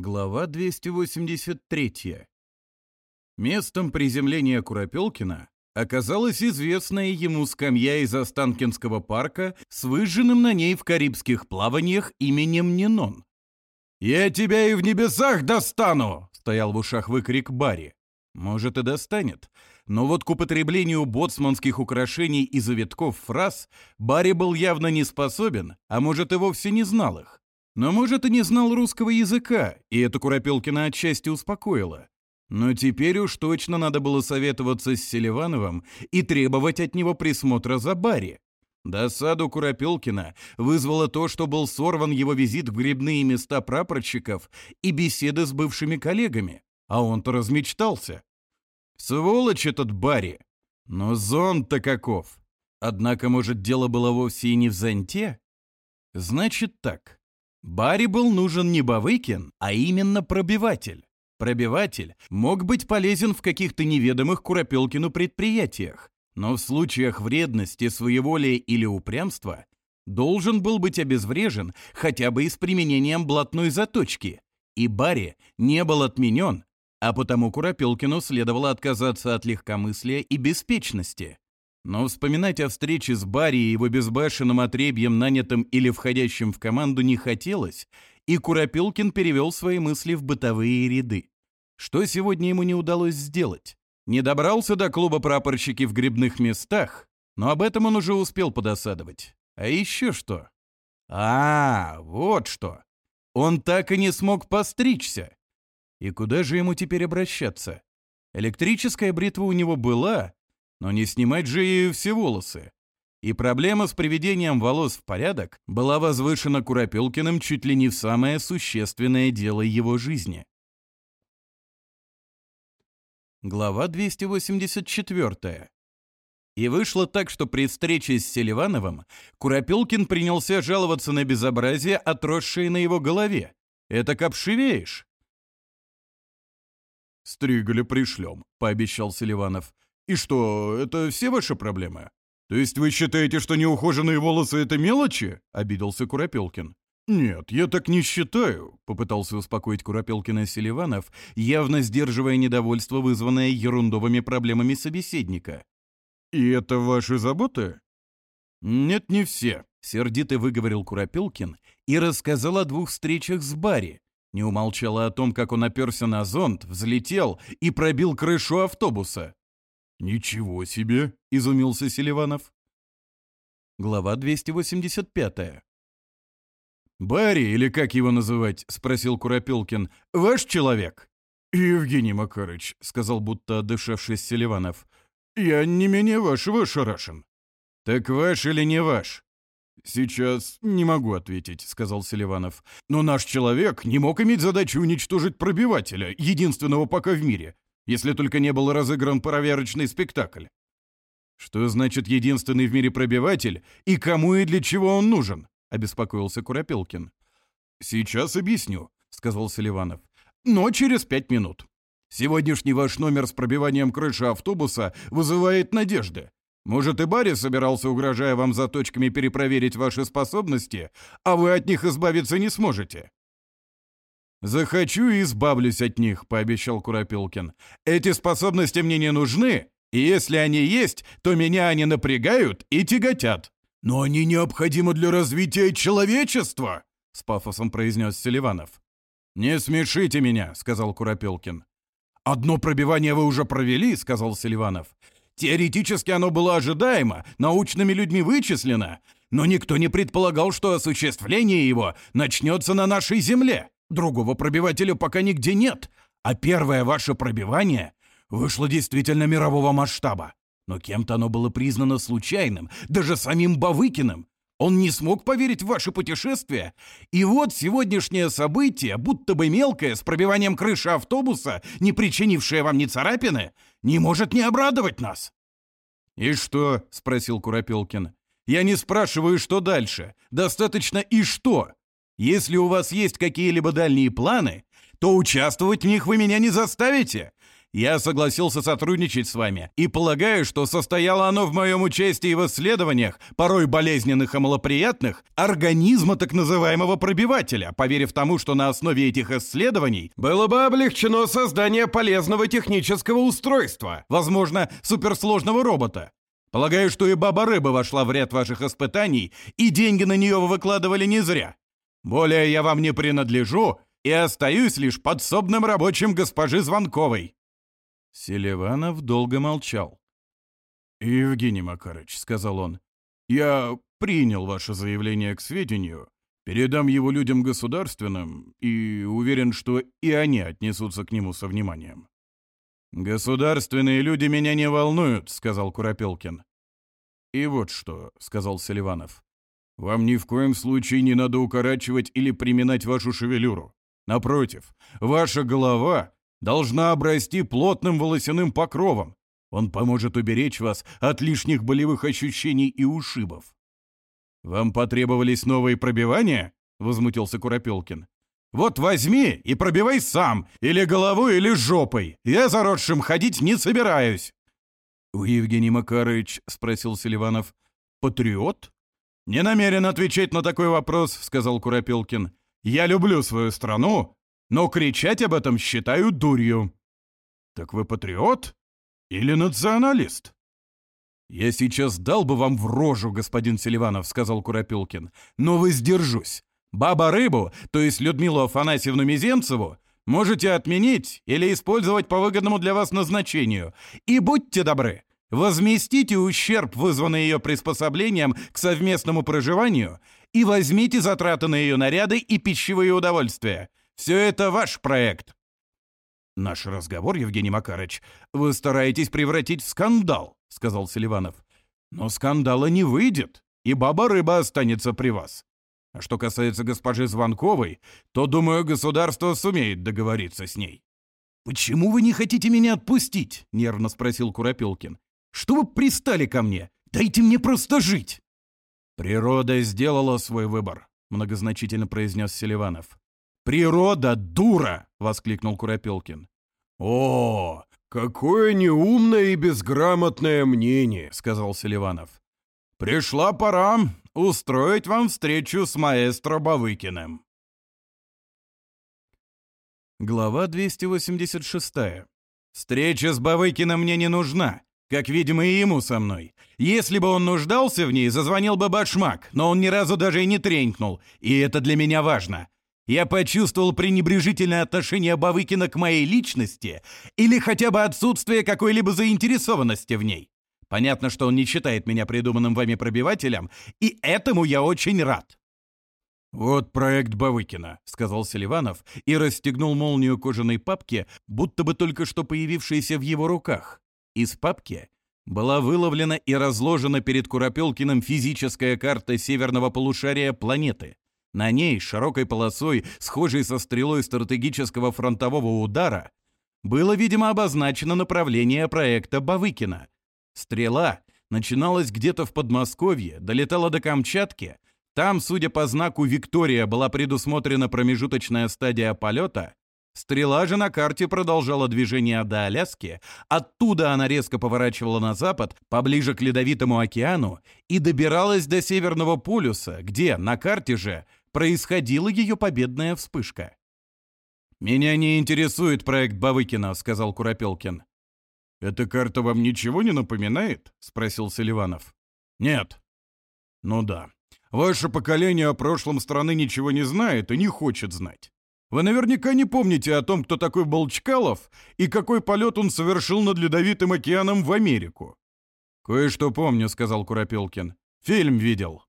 Глава 283. Местом приземления Куропелкина оказалась известная ему скамья из Останкинского парка с выжженным на ней в карибских плаваниях именем Нинон. «Я тебя и в небесах достану!» — стоял в ушах выкрик Барри. Может, и достанет. Но вот к употреблению боцманских украшений и завитков фраз Барри был явно не способен, а может, и вовсе не знал их. Но, может, и не знал русского языка, и это Куропелкина отчасти успокоило. Но теперь уж точно надо было советоваться с Селивановым и требовать от него присмотра за Барри. Досаду Куропелкина вызвало то, что был сорван его визит в грибные места прапорщиков и беседы с бывшими коллегами, а он-то размечтался. Сволочь этот Барри! Но зонт-то каков! Однако, может, дело было вовсе и не в зонте? Значит так. Барри был нужен не Бавыкин, а именно пробиватель. Пробиватель мог быть полезен в каких-то неведомых Куропелкину предприятиях, но в случаях вредности, своеволия или упрямства должен был быть обезврежен хотя бы и с применением блатной заточки, и Барри не был отменен, а потому Куропелкину следовало отказаться от легкомыслия и беспечности. Но вспоминать о встрече с Барри и его безбашенным отребьем, нанятым или входящим в команду, не хотелось, и Куропилкин перевел свои мысли в бытовые ряды. Что сегодня ему не удалось сделать? Не добрался до клуба прапорщики в грибных местах, но об этом он уже успел подосадовать. А еще что? А, вот что. Он так и не смог постричься. И куда же ему теперь обращаться? Электрическая бритва у него была, но не снимать же ею все волосы. И проблема с приведением волос в порядок была возвышена Куропелкиным чуть ли не в самое существенное дело его жизни. Глава 284. И вышло так, что при встрече с Селивановым Куропелкин принялся жаловаться на безобразие, отросшее на его голове. Это капшивеешь. Стригли пришлем», — пообещал Селиванов. И что, это все ваши проблемы? То есть вы считаете, что неухоженные волосы — это мелочи? Обиделся Куропелкин. «Нет, я так не считаю», — попытался успокоить Куропелкина Селиванов, явно сдерживая недовольство, вызванное ерундовыми проблемами собеседника. «И это ваши заботы?» «Нет, не все», — сердито выговорил Куропелкин и рассказал о двух встречах с Барри. Не умолчала о том, как он оперся на зонт, взлетел и пробил крышу автобуса. «Ничего себе!» — изумился Селиванов. Глава 285. «Барри, или как его называть?» — спросил Куропелкин, «Ваш человек?» «Евгений Макарыч», — сказал будто отдышавшись Селиванов. «Я не менее вашего шарашен». «Так ваш или не ваш?» «Сейчас не могу ответить», — сказал Селиванов. «Но наш человек не мог иметь задачу уничтожить пробивателя, единственного пока в мире. если только не был разыгран проверочный спектакль. Что значит единственный в мире пробиватель и кому и для чего он нужен? обеспокоился Куропелкин. Сейчас объясню, сказал Селиванов. Но через пять минут. Сегодняшний ваш номер с пробиванием крыши автобуса вызывает надежды. Может, и Барри собирался, угрожая вам заточками, перепроверить ваши способности, а вы от них избавиться не сможете. «Захочу и избавлюсь от них», — пообещал Куропилкин. «Эти способности мне не нужны, и если они есть, то меня они напрягают и тяготят». «Но они необходимы для развития человечества», — с пафосом произнес Селиванов. «Не смешите меня», — сказал Куропилкин. «Одно пробивание вы уже провели», — сказал Селиванов. «Теоретически оно было ожидаемо, научными людьми вычислено, но никто не предполагал, что осуществление его начнется на нашей земле». Другого пробивателя пока нигде нет, а первое ваше пробивание вышло действительно мирового масштаба. Но кем-то оно было признано случайным, даже самим Бавыкиным. Он не смог поверить в ваше путешествие. И вот сегодняшнее событие, будто бы мелкое, с пробиванием крыши автобуса, не причинившее вам ни царапины, не может не обрадовать нас». «И что?» — спросил Куропелкин. «Я не спрашиваю, что дальше. Достаточно и что?» Если у вас есть какие-либо дальние планы, то участвовать в них вы меня не заставите. Я согласился сотрудничать с вами и полагаю, что состояло оно в моем участии в исследованиях, порой болезненных и малоприятных, организма так называемого пробивателя, поверив тому, что на основе этих исследований было бы облегчено создание полезного технического устройства, возможно, суперсложного робота. Полагаю, что и баба-рыба вошла в ряд ваших испытаний, и деньги на нее вы выкладывали не зря. Более я вам не принадлежу и остаюсь лишь подсобным рабочим госпожи Звонковой». Селиванов долго молчал. «Евгений Макарыч», — сказал он, — «я принял ваше заявление к сведению, передам его людям государственным и уверен, что и они отнесутся к нему со вниманием». «Государственные люди меня не волнуют», — сказал Куропелкин. «И вот что», — сказал Селиванов. Вам ни в коем случае не надо укорачивать или приминать вашу шевелюру. Напротив, ваша голова должна обрасти плотным волосяным покровом. Он поможет уберечь вас от лишних болевых ощущений и ушибов. «Вам потребовались новые пробивания?» — возмутился Куропелкин. «Вот возьми и пробивай сам, или головой, или жопой. Я заросшим ходить не собираюсь». «У Евгений Макарович?» — спросил Селиванов. «Патриот?» «Не намерен отвечать на такой вопрос», — сказал Куропилкин. «Я люблю свою страну, но кричать об этом считаю дурью». «Так вы патриот или националист?» «Я сейчас дал бы вам в рожу, господин Селиванов», — сказал Куропилкин, «но воздержусь. Баба-рыбу, то есть Людмилу Афанасьевну Мизенцеву, можете отменить или использовать по выгодному для вас назначению. И будьте добры, Возместите ущерб, вызванный ее приспособлением к совместному проживанию, и возьмите затраты на ее наряды и пищевые удовольствия. Все это ваш проект. Наш разговор, Евгений Макарыч, вы стараетесь превратить в скандал, сказал Селиванов. Но скандала не выйдет, и баба-рыба останется при вас. А что касается госпожи Звонковой, то, думаю, государство сумеет договориться с ней. «Почему вы не хотите меня отпустить?» — нервно спросил Куропелкин. Что вы пристали ко мне? Дайте мне просто жить!» «Природа сделала свой выбор», — многозначительно произнес Селиванов. «Природа дура!» — воскликнул Куропелкин. «О, какое неумное и безграмотное мнение!» — сказал Селиванов. «Пришла пора устроить вам встречу с маэстро Бавыкиным». Глава 286. «Встреча с Бавыкиным мне не нужна. Как, видимо, и ему со мной. Если бы он нуждался в ней, зазвонил бы башмак, но он ни разу даже и не тренькнул, и это для меня важно. Я почувствовал пренебрежительное отношение Бавыкина к моей личности или хотя бы отсутствие какой-либо заинтересованности в ней. Понятно, что он не считает меня придуманным вами пробивателем, и этому я очень рад. «Вот проект Бавыкина», — сказал Селиванов и расстегнул молнию кожаной папки, будто бы только что появившейся в его руках. Из папки была выловлена и разложена перед Куропелкиным физическая карта северного полушария планеты. На ней, широкой полосой, схожей со стрелой стратегического фронтового удара, было, видимо, обозначено направление проекта Бавыкина. Стрела начиналась где-то в Подмосковье, долетала до Камчатки. Там, судя по знаку «Виктория», была предусмотрена промежуточная стадия полета, Стрела же на карте продолжала движение до Аляски, оттуда она резко поворачивала на запад, поближе к Ледовитому океану, и добиралась до Северного полюса, где, на карте же, происходила ее победная вспышка. «Меня не интересует проект Бавыкина», — сказал Куропелкин. «Эта карта вам ничего не напоминает?» — спросил Селиванов. «Нет». «Ну да. Ваше поколение о прошлом страны ничего не знает и не хочет знать. Вы наверняка не помните о том, кто такой был Чкалов и какой полет он совершил над Ледовитым океаном в Америку». «Кое-что помню», — сказал Куропелкин. «Фильм видел.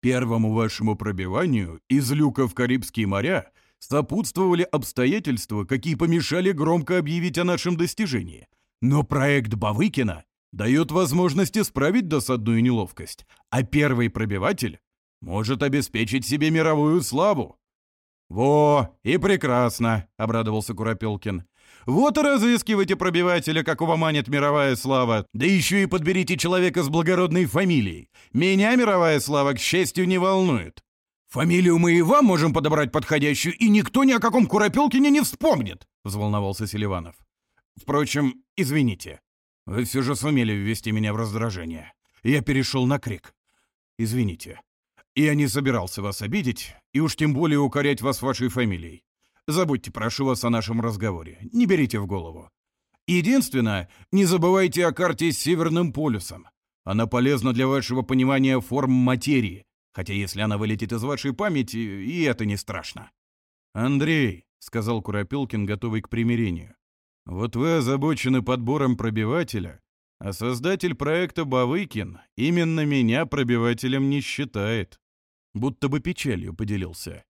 Первому вашему пробиванию из люка в Карибские моря сопутствовали обстоятельства, какие помешали громко объявить о нашем достижении. Но проект Бавыкина дает возможность исправить досадную неловкость, а первый пробиватель может обеспечить себе мировую славу. «Во, и прекрасно!» — обрадовался Куропелкин. «Вот и разыскивайте пробивателя, какого манит мировая слава, да еще и подберите человека с благородной фамилией. Меня мировая слава, к счастью, не волнует. Фамилию мы и вам можем подобрать подходящую, и никто ни о каком Куропелкине не вспомнит!» — взволновался Селиванов. «Впрочем, извините, вы все же сумели ввести меня в раздражение. Я перешел на крик. Извините, я не собирался вас обидеть, и уж тем более укорять вас вашей фамилией. Забудьте, прошу вас, о нашем разговоре. Не берите в голову. Единственное, не забывайте о карте с Северным полюсом. Она полезна для вашего понимания форм материи. Хотя если она вылетит из вашей памяти, и это не страшно. «Андрей», — сказал Куропилкин, готовый к примирению, — «вот вы озабочены подбором пробивателя, а создатель проекта Бавыкин именно меня пробивателем не считает будто бы печалью поделился.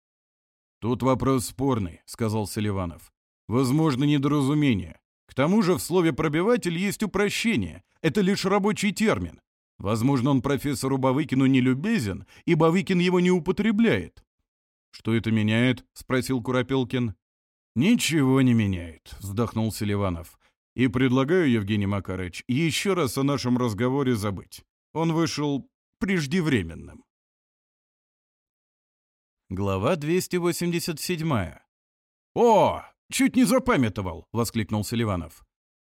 «Тут вопрос спорный», — сказал Селиванов. «Возможно, недоразумение. К тому же в слове «пробиватель» есть упрощение. Это лишь рабочий термин. Возможно, он профессору Бавыкину не любезен, и Бавыкин его не употребляет». «Что это меняет?» — спросил Куропелкин. «Ничего не меняет», — вздохнул Селиванов. «И предлагаю, Евгений Макарыч, еще раз о нашем разговоре забыть. Он вышел преждевременным». Глава 287. «О, чуть не запамятовал!» — воскликнул Селиванов.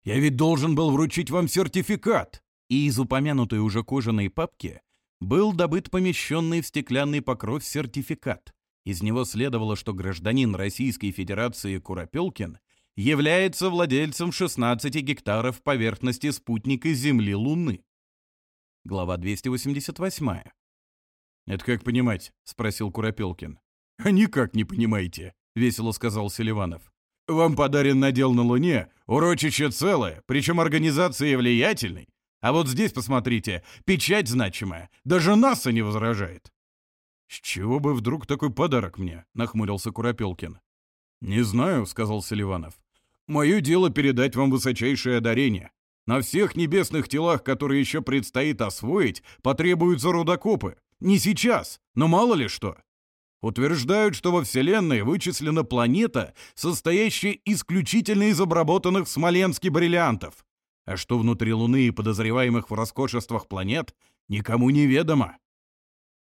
«Я ведь должен был вручить вам сертификат!» И из упомянутой уже кожаной папки был добыт помещенный в стеклянный покров сертификат. Из него следовало, что гражданин Российской Федерации Куропелкин является владельцем 16 гектаров поверхности спутника Земли-Луны. Глава 288. «Это как понимать?» — спросил Куропелкин. «Никак не понимаете», — весело сказал Селиванов. «Вам подарен надел на Луне, урочище целое, причем организация влиятельной. А вот здесь, посмотрите, печать значимая, даже НАСА не возражает». «С чего бы вдруг такой подарок мне?» — нахмурился Куропелкин. «Не знаю», — сказал Селиванов. «Мое дело передать вам высочайшее одарение. На всех небесных телах, которые еще предстоит освоить, потребуются рудокопы. Не сейчас, но мало ли что. Утверждают, что во Вселенной вычислена планета, состоящая исключительно из обработанных в бриллиантов. А что внутри Луны и подозреваемых в роскошествах планет, никому не ведомо.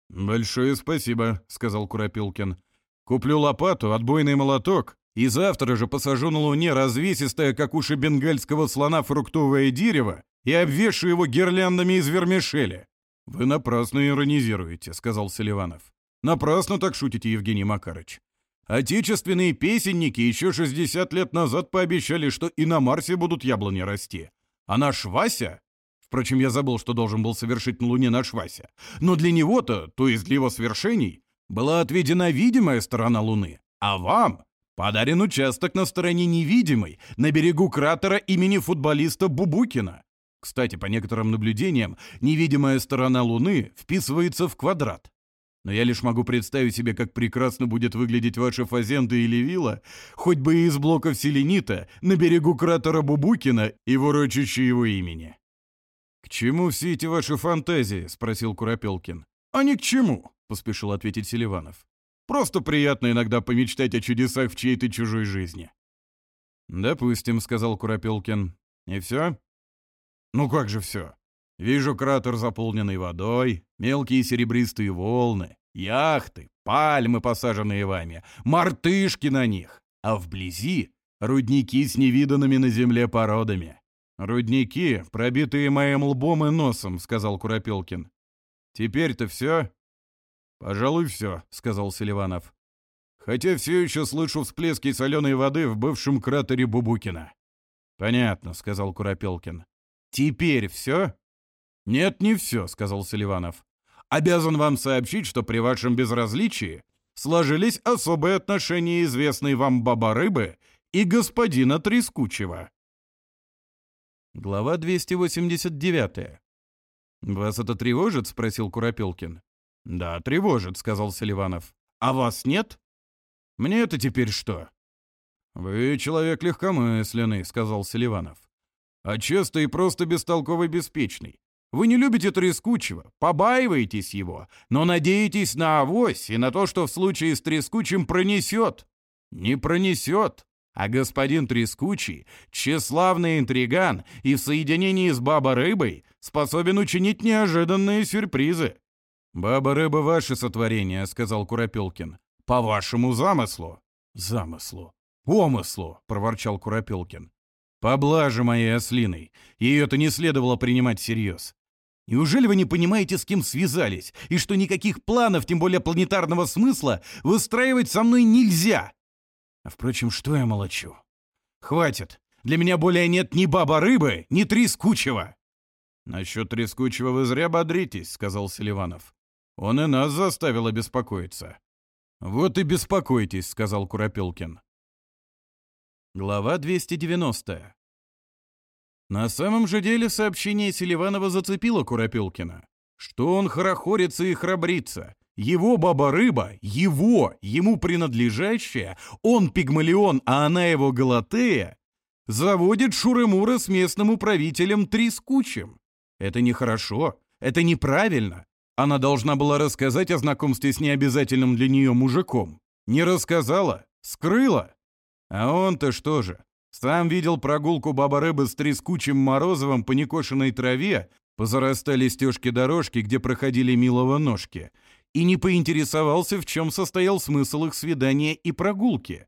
«Большое спасибо», — сказал Куропилкин. «Куплю лопату, отбойный молоток, и завтра же посажу на Луне развесистое, как уши бенгальского слона, фруктовое дерево и обвешу его гирляндами из вермишеля. «Вы напрасно иронизируете», — сказал Селиванов. «Напрасно так шутите, Евгений Макарыч. Отечественные песенники еще 60 лет назад пообещали, что и на Марсе будут яблони расти. А наш Вася... Впрочем, я забыл, что должен был совершить на Луне наш Вася. Но для него-то, то есть для его свершений, была отведена видимая сторона Луны. А вам подарен участок на стороне невидимой, на берегу кратера имени футболиста Бубукина. Кстати, по некоторым наблюдениям, невидимая сторона Луны вписывается в квадрат. Но я лишь могу представить себе, как прекрасно будет выглядеть ваша фазенда или вилла, хоть бы и из блоков селенита, на берегу кратера Бубукина и ворочащей его имени. «К чему все эти ваши фантазии?» — спросил Куропелкин. «А ни к чему», — поспешил ответить Селиванов. «Просто приятно иногда помечтать о чудесах в чьей-то чужой жизни». «Допустим», — сказал Куропелкин. «И все?» Ну как же все? Вижу кратер, заполненный водой, мелкие серебристые волны, яхты, пальмы, посаженные вами, мартышки на них, а вблизи рудники с невиданными на земле породами. «Рудники, пробитые моим лбом и носом», — сказал Куропелкин. «Теперь-то все?» «Пожалуй, все», — сказал Селиванов. «Хотя все еще слышу всплески соленой воды в бывшем кратере Бубукина». «Понятно», — сказал Куропелкин. «Теперь все?» «Нет, не все», — сказал Селиванов. «Обязан вам сообщить, что при вашем безразличии сложились особые отношения известной вам баба-рыбы и господина Трескучего». Глава 289. «Вас это тревожит?» — спросил Куропелкин. «Да, тревожит», — сказал Селиванов. «А вас нет?» «Мне это теперь что?» «Вы человек легкомысленный», — сказал Селиванов а часто и просто бестолково беспечный. Вы не любите трескучего, побаиваетесь его, но надеетесь на авось и на то, что в случае с трескучим пронесет. Не пронесет. А господин Трескучий – тщеславный интриган и в соединении с Баба-рыбой способен учинить неожиданные сюрпризы. «Баба-рыба – ваше сотворение», – сказал Куропелкин. «По вашему замыслу». «Замыслу». Омыслу? проворчал Куропелкин. Поблажа моей ослиной. Ее-то не следовало принимать всерьез. Неужели вы не понимаете, с кем связались, и что никаких планов, тем более планетарного смысла, выстраивать со мной нельзя? А впрочем, что я молочу? Хватит. Для меня более нет ни баба-рыбы, ни трескучего. Насчет трескучего вы зря бодритесь, сказал Селиванов. Он и нас заставил обеспокоиться. Вот и беспокойтесь, сказал Куропелкин. Глава 290. На самом же деле сообщение Селиванова зацепило Куропелкина. Что он хорохорится и храбрится. Его баба-рыба, его, ему принадлежащая, он пигмалион, а она его галатея, заводит Шуры-Мура с местным управителем Трискучим. Это нехорошо, это неправильно. Она должна была рассказать о знакомстве с необязательным для нее мужиком. Не рассказала, скрыла. А он-то что же? Сам видел прогулку баба-рыбы с трескучим морозовым по некошенной траве, позарастали стежки дорожки, где проходили милого ножки, и не поинтересовался, в чем состоял смысл их свидания и прогулки.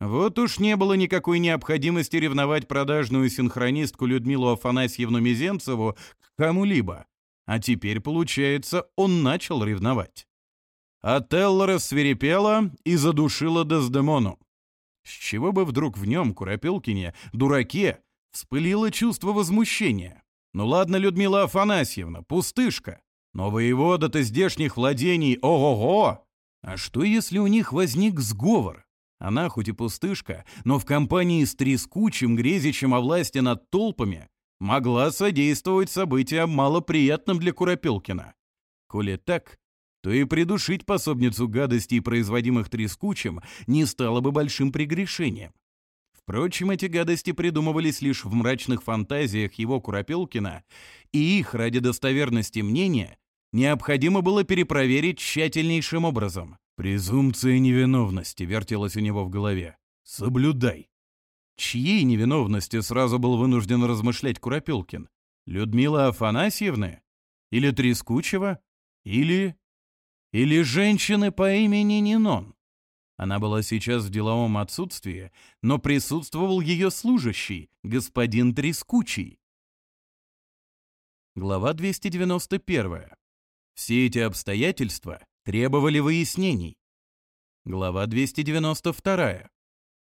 Вот уж не было никакой необходимости ревновать продажную синхронистку Людмилу Афанасьевну Мизенцеву к кому-либо. А теперь, получается, он начал ревновать. Отеллора свирепела и задушила Дездемону. С чего бы вдруг в нем, Куропелкине, дураке, вспылило чувство возмущения? Ну ладно, Людмила Афанасьевна, пустышка. Но воевода-то здешних владений, ого-го! А что, если у них возник сговор? Она хоть и пустышка, но в компании с трескучим грезичем о власти над толпами могла содействовать событиям малоприятным для Куропелкина. Коли так, то и придушить пособницу гадостей, производимых трескучим, не стало бы большим прегрешением. Впрочем, эти гадости придумывались лишь в мрачных фантазиях его Куропелкина, и их, ради достоверности мнения, необходимо было перепроверить тщательнейшим образом. «Презумпция невиновности» вертелась у него в голове. «Соблюдай». Чьей невиновности сразу был вынужден размышлять Куропелкин? Людмила Афанасьевны? Или Трескучева? Или... Или женщины по имени Нинон? Она была сейчас в деловом отсутствии, но присутствовал ее служащий, господин Трескучий. Глава 291. Все эти обстоятельства требовали выяснений. Глава 292.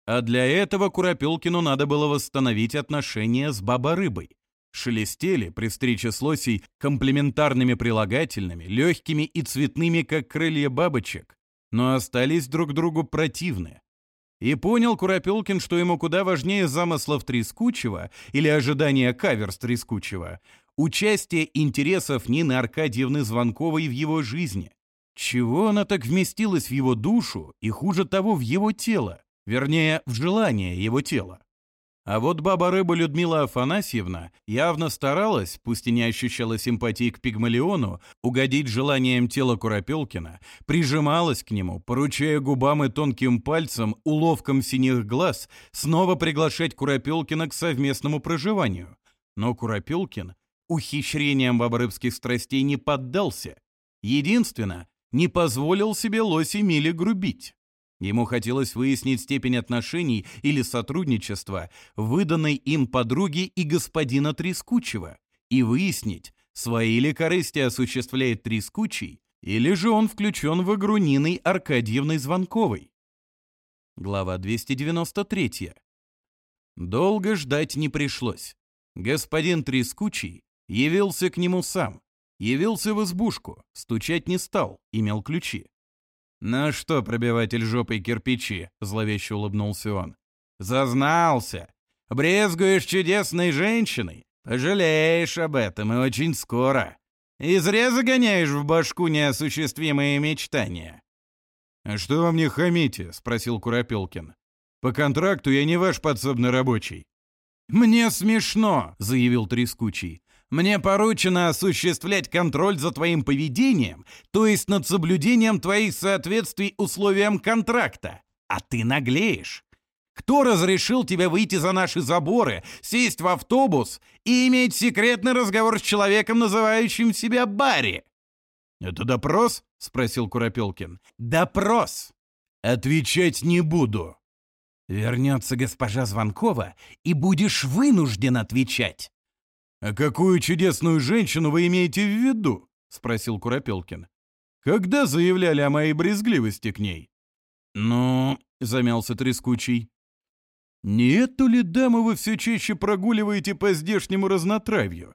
А для этого Куропелкину надо было восстановить отношения с Баба-рыбой шелестели при встрече с лосей комплементарными прилагательными, легкими и цветными, как крылья бабочек, но остались друг другу противны. И понял Куропелкин, что ему куда важнее замыслов Трескучего или ожидания каверс Трескучего, участие интересов Нины Аркадьевны Звонковой в его жизни. Чего она так вместилась в его душу и, хуже того, в его тело, вернее, в желание его тела? А вот баба-рыба Людмила Афанасьевна явно старалась, пусть и не ощущала симпатии к Пигмалиону, угодить желаниям тела Куропелкина, прижималась к нему, поручая губам и тонким пальцем, уловком синих глаз, снова приглашать Куропелкина к совместному проживанию. Но Куропелкин ухищрением бабарыбских страстей не поддался. Единственно, не позволил себе лоси Мили грубить. Ему хотелось выяснить степень отношений или сотрудничества, выданной им подруги и господина Трескучего, и выяснить, свои ли корысти осуществляет Трескучий, или же он включен в игру Ниной Аркадьевной Звонковой. Глава 293. Долго ждать не пришлось. Господин Трескучий явился к нему сам, явился в избушку, стучать не стал, имел ключи. «Ну что, пробиватель жопой кирпичи», — зловеще улыбнулся он. «Зазнался. Брезгуешь чудесной женщиной? Пожалеешь об этом и очень скоро. И зря загоняешь в башку неосуществимые мечтания». «А что вы мне хамите?» — спросил Куропелкин. «По контракту я не ваш подсобный рабочий». «Мне смешно», — заявил Трескучий. Мне поручено осуществлять контроль за твоим поведением, то есть над соблюдением твоих соответствий условиям контракта. А ты наглеешь. Кто разрешил тебе выйти за наши заборы, сесть в автобус и иметь секретный разговор с человеком, называющим себя Барри? «Это допрос?» — спросил Куропелкин. «Допрос!» «Отвечать не буду!» «Вернется госпожа Звонкова, и будешь вынужден отвечать!» «А какую чудесную женщину вы имеете в виду?» — спросил Куропелкин. «Когда заявляли о моей брезгливости к ней?» «Ну...» — замялся Трескучий. «Не эту ли даму вы все чаще прогуливаете по здешнему разнотравью?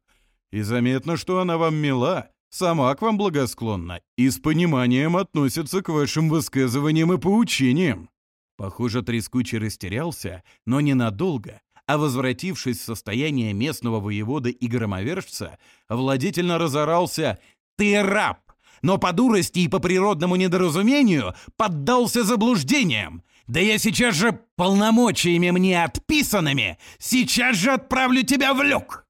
И заметно, что она вам мила, сама к вам благосклонна и с пониманием относится к вашим высказываниям и поучениям». Похоже, Трескучий растерялся, но ненадолго, а возвратившись в состояние местного воевода и громовержца, владительно разорался «Ты раб!» но по дурости и по природному недоразумению поддался заблуждениям. Да я сейчас же полномочиями мне отписанными сейчас же отправлю тебя в люк!»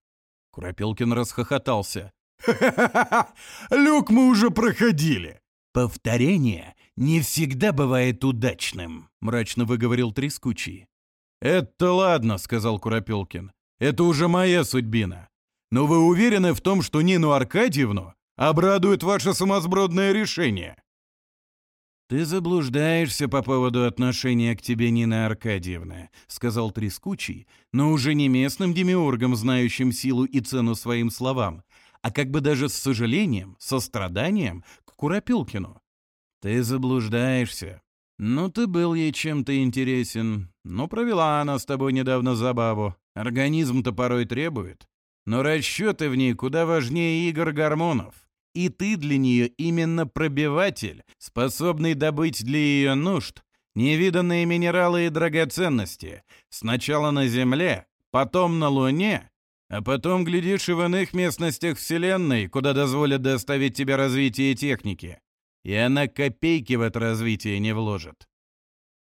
Куропелкин расхохотался. «Ха-ха-ха! Люк мы уже проходили!» «Повторение не всегда бывает удачным», — мрачно выговорил Трескучий. «Это ладно», — сказал Куропелкин. «Это уже моя судьбина. Но вы уверены в том, что Нину Аркадьевну обрадует ваше самосбродное решение?» «Ты заблуждаешься по поводу отношения к тебе, Нина Аркадьевна», — сказал Трескучий, но уже не местным демиургом, знающим силу и цену своим словам, а как бы даже с сожалением, состраданием к Куропилкину. «Ты заблуждаешься. «Ну, ты был ей чем-то интересен. Ну, провела она с тобой недавно забаву. Организм-то порой требует. Но расчеты в ней куда важнее игр гормонов. И ты для нее именно пробиватель, способный добыть для ее нужд невиданные минералы и драгоценности. Сначала на Земле, потом на Луне, а потом, глядишь, и в иных местностях Вселенной, куда дозволят доставить тебе развитие техники и она копейки в это развитие не вложит».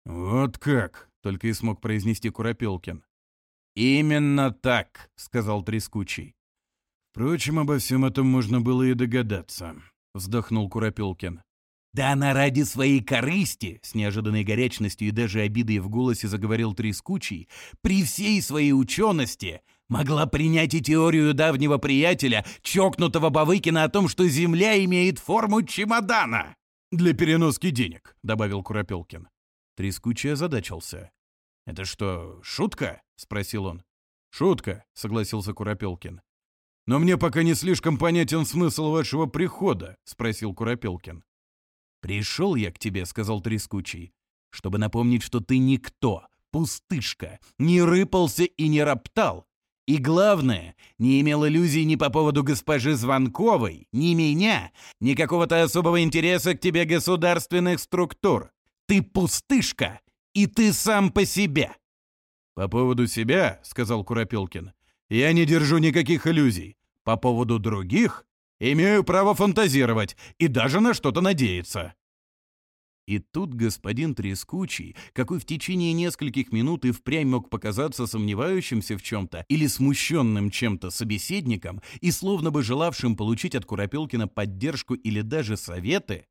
«Вот как!» — только и смог произнести Куропелкин. «Именно так!» — сказал Трескучий. «Впрочем, обо всем этом можно было и догадаться», — вздохнул Куропелкин. «Да она ради своей корысти!» — с неожиданной горячностью и даже обидой в голосе заговорил Трескучий. «При всей своей учености могла принять и теорию давнего приятеля, чокнутого Бавыкина о том, что Земля имеет форму чемодана. «Для переноски денег», — добавил Куропелкин. Трескучий озадачился. «Это что, шутка?» — спросил он. «Шутка», — согласился Куропелкин. «Но мне пока не слишком понятен смысл вашего прихода», — спросил Куропелкин. «Пришел я к тебе», — сказал Трескучий, — «чтобы напомнить, что ты никто, пустышка, не рыпался и не роптал, и главное, не имел иллюзий ни по поводу госпожи Звонковой, ни меня, ни какого-то особого интереса к тебе государственных структур. Ты пустышка, и ты сам по себе. По поводу себя, сказал Куропилкин, я не держу никаких иллюзий. По поводу других имею право фантазировать и даже на что-то надеяться. И тут господин Трескучий, какой в течение нескольких минут и впрямь мог показаться сомневающимся в чем-то или смущенным чем-то собеседником и словно бы желавшим получить от Куропелкина поддержку или даже советы,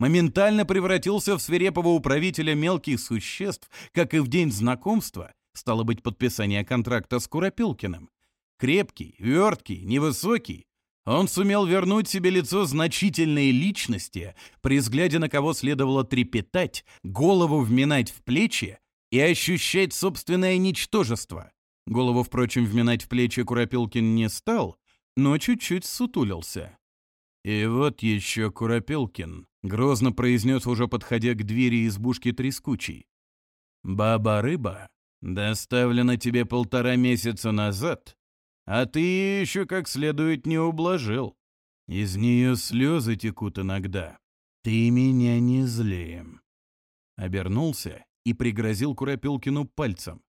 моментально превратился в свирепого управителя мелких существ, как и в день знакомства, стало быть, подписания контракта с Куропелкиным, Крепкий, верткий, невысокий, он сумел вернуть себе лицо значительной личности, при взгляде на кого следовало трепетать, голову вминать в плечи и ощущать собственное ничтожество. Голову, впрочем, вминать в плечи Куропилкин не стал, но чуть-чуть сутулился. «И вот еще Куропилкин», — грозно произнес, уже подходя к двери избушки трескучей. «Баба-рыба доставлена тебе полтора месяца назад а ты еще как следует не ублажил. Из нее слезы текут иногда. Ты меня не зли. Обернулся и пригрозил Куропилкину пальцем.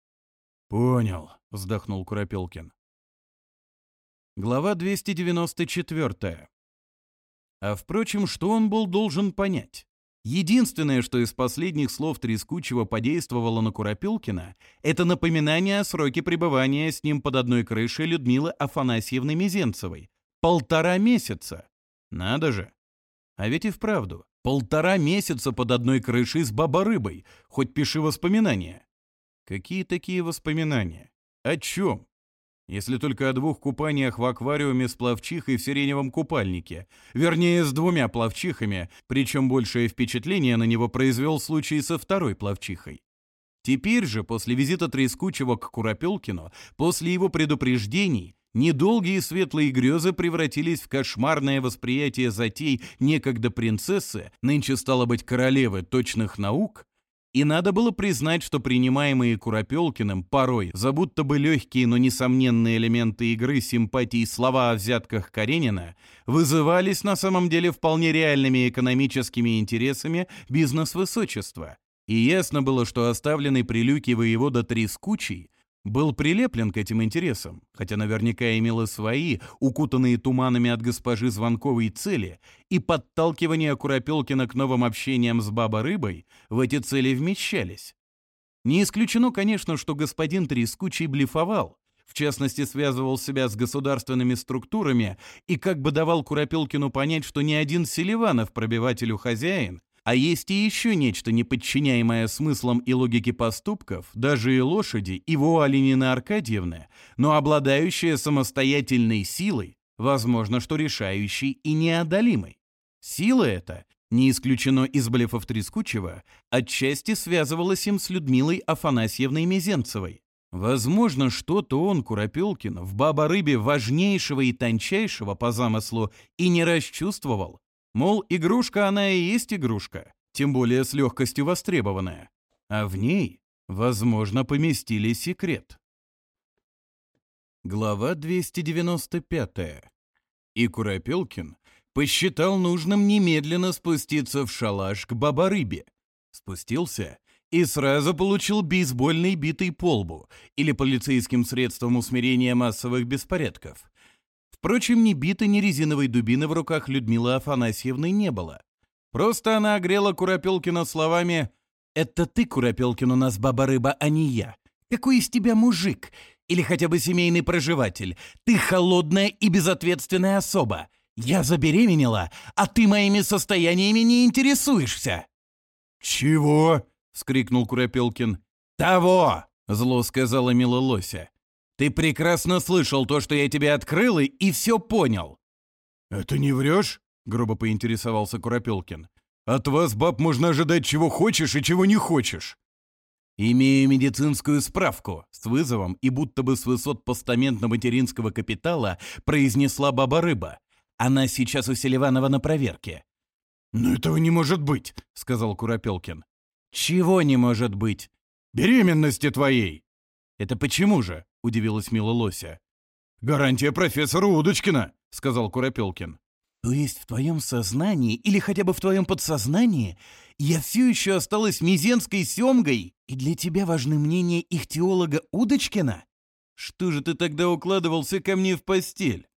«Понял», — вздохнул Куропилкин. Глава 294. А впрочем, что он был должен понять? Единственное, что из последних слов Трескучего подействовало на Куропилкина, это напоминание о сроке пребывания с ним под одной крышей Людмилы Афанасьевны Мизенцевой. Полтора месяца! Надо же! А ведь и вправду, полтора месяца под одной крышей с баба-рыбой, хоть пиши воспоминания. Какие такие воспоминания? О чем? Если только о двух купаниях в аквариуме с плавчихой в сиреневом купальнике. Вернее, с двумя плавчихами, причем большее впечатление на него произвел случай со второй плавчихой. Теперь же, после визита Трескучего к Куропелкину, после его предупреждений, недолгие светлые грезы превратились в кошмарное восприятие затей некогда принцессы, нынче стало быть королевы точных наук, и надо было признать, что принимаемые Куропелкиным порой за будто бы легкие, но несомненные элементы игры симпатии и слова о взятках Каренина вызывались на самом деле вполне реальными экономическими интересами бизнес-высочества. И ясно было, что оставленный прилюки люке воевода Трескучий был прилеплен к этим интересам, хотя наверняка имела свои, укутанные туманами от госпожи Звонковой цели, и подталкивание Куропелкина к новым общениям с баба-рыбой в эти цели вмещались. Не исключено, конечно, что господин Трескучий блефовал, в частности, связывал себя с государственными структурами и как бы давал Куропелкину понять, что ни один Селиванов пробивателю хозяин, а есть и еще нечто, неподчиняемое смыслам и логике поступков, даже и лошади, и Вуалинина Аркадьевна, но обладающее самостоятельной силой, возможно, что решающей и неодолимой. Сила эта, не исключено из блефов Трескучева, отчасти связывалась им с Людмилой Афанасьевной Мизенцевой. Возможно, что-то он, Куропелкин, в баба-рыбе важнейшего и тончайшего по замыслу и не расчувствовал, Мол, игрушка она и есть игрушка, тем более с легкостью востребованная. А в ней, возможно, поместили секрет. Глава 295. И Куропелкин посчитал нужным немедленно спуститься в шалаш к баба-рыбе. Спустился и сразу получил бейсбольный битый по лбу или полицейским средством усмирения массовых беспорядков. Впрочем, ни биты, ни резиновой дубины в руках Людмилы Афанасьевны не было. Просто она огрела Куропелкина словами «Это ты, Куропелкин, у нас баба-рыба, а не я. Какой из тебя мужик? Или хотя бы семейный проживатель? Ты холодная и безответственная особа. Я забеременела, а ты моими состояниями не интересуешься». «Чего?» — скрикнул Куропелкин. «Того!» — зло сказала Мила Лося. Ты прекрасно слышал то, что я тебе открыл, и, и все понял». Это не врешь?» — грубо поинтересовался Куропелкин. «От вас, баб, можно ожидать чего хочешь и чего не хочешь». «Имею медицинскую справку», — с вызовом и будто бы с высот постамента материнского капитала произнесла баба-рыба. «Она сейчас у Селиванова на проверке». «Но этого не может быть», — сказал Куропелкин. «Чего не может быть?» «Беременности твоей». «Это почему же?» удивилась Мила Лося. «Гарантия профессора Удочкина!» — сказал Куропелкин. «То есть в твоем сознании или хотя бы в твоем подсознании я все еще осталась мизенской семгой, и для тебя важны мнения их теолога Удочкина? Что же ты тогда укладывался ко мне в постель?»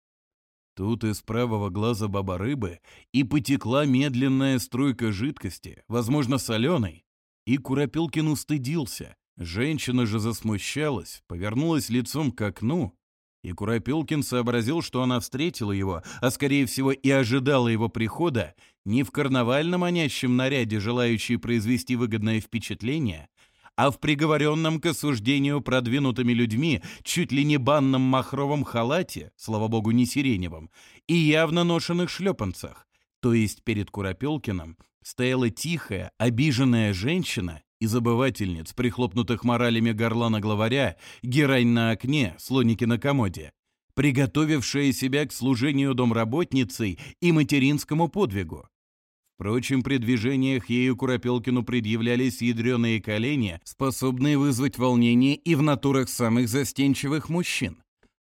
Тут из правого глаза баба рыбы и потекла медленная струйка жидкости, возможно, соленой, и Куропилкин устыдился, Женщина же засмущалась, повернулась лицом к окну, и Куропилкин сообразил, что она встретила его, а скорее всего и ожидала его прихода, не в карнавальном манящем наряде, желающей произвести выгодное впечатление, а в приговоренном к осуждению продвинутыми людьми, чуть ли не банном махровом халате, слава богу, не сиреневом, и явно ношенных шлепанцах. То есть перед Куропелкиным стояла тихая, обиженная женщина из обывательниц, прихлопнутых моралями горлана главаря, герань на окне, слоники на комоде, приготовившая себя к служению домработницей и материнскому подвигу. Впрочем, при движениях ею Куропелкину предъявлялись ядреные колени, способные вызвать волнение и в натурах самых застенчивых мужчин.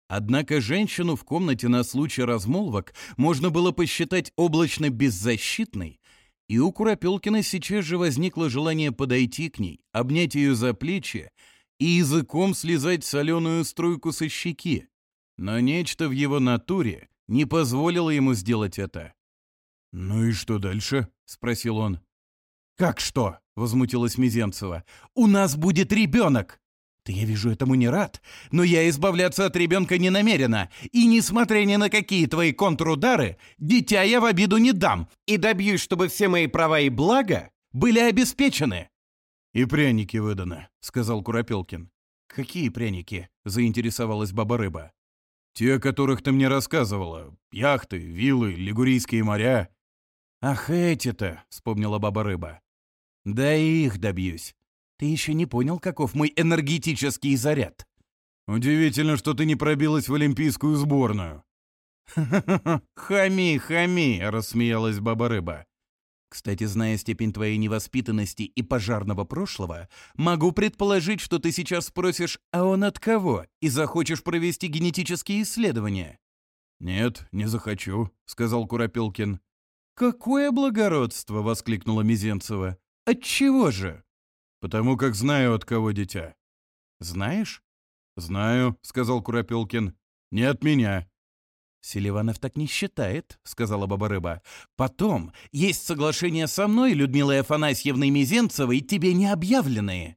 Однако женщину в комнате на случай размолвок можно было посчитать облачно беззащитной, и у Куропелкина сейчас же возникло желание подойти к ней, обнять ее за плечи и языком слезать соленую струйку со щеки. Но нечто в его натуре не позволило ему сделать это. «Ну и что дальше?» — спросил он. «Как что?» — возмутилась Мизенцева. «У нас будет ребенок!» Ты я вижу, этому не рад. Но я избавляться от ребенка не намерена. И, несмотря ни на какие твои контрудары, дитя я в обиду не дам. И добьюсь, чтобы все мои права и блага были обеспечены». «И пряники выданы, сказал Куропелкин. «Какие пряники?» — заинтересовалась Баба-рыба. «Те, о которых ты мне рассказывала. Яхты, виллы, лигурийские моря». «Ах, эти-то!» — вспомнила Баба-рыба. «Да и их добьюсь. Ты еще не понял, каков мой энергетический заряд?» «Удивительно, что ты не пробилась в олимпийскую сборную хами, хами!» — рассмеялась баба-рыба. Кстати, зная степень твоей невоспитанности и пожарного прошлого, могу предположить, что ты сейчас спросишь, а он от кого, и захочешь провести генетические исследования. «Нет, не захочу», — сказал Куропелкин. «Какое благородство!» — воскликнула Мизенцева. «Отчего же?» потому как знаю, от кого дитя». «Знаешь?» «Знаю», — сказал Куропелкин. «Не от меня». «Селиванов так не считает», — сказала Баба Рыба. «Потом есть соглашение со мной, Людмилой Афанасьевной Мизенцевой, тебе не объявленные».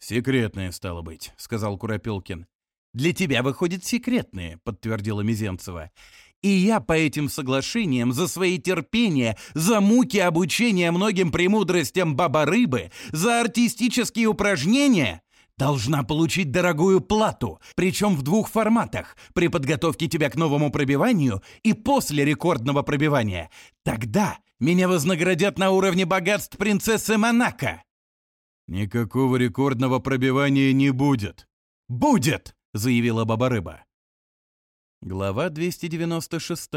«Секретные, стало быть», — сказал Куропелкин. «Для тебя, выходят секретные», — подтвердила Мизенцева. И я по этим соглашениям за свои терпения, за муки обучения многим премудростям баба-рыбы, за артистические упражнения должна получить дорогую плату, причем в двух форматах, при подготовке тебя к новому пробиванию и после рекордного пробивания. Тогда меня вознаградят на уровне богатств принцессы Монако. Никакого рекордного пробивания не будет. Будет, заявила баба-рыба. Глава 296.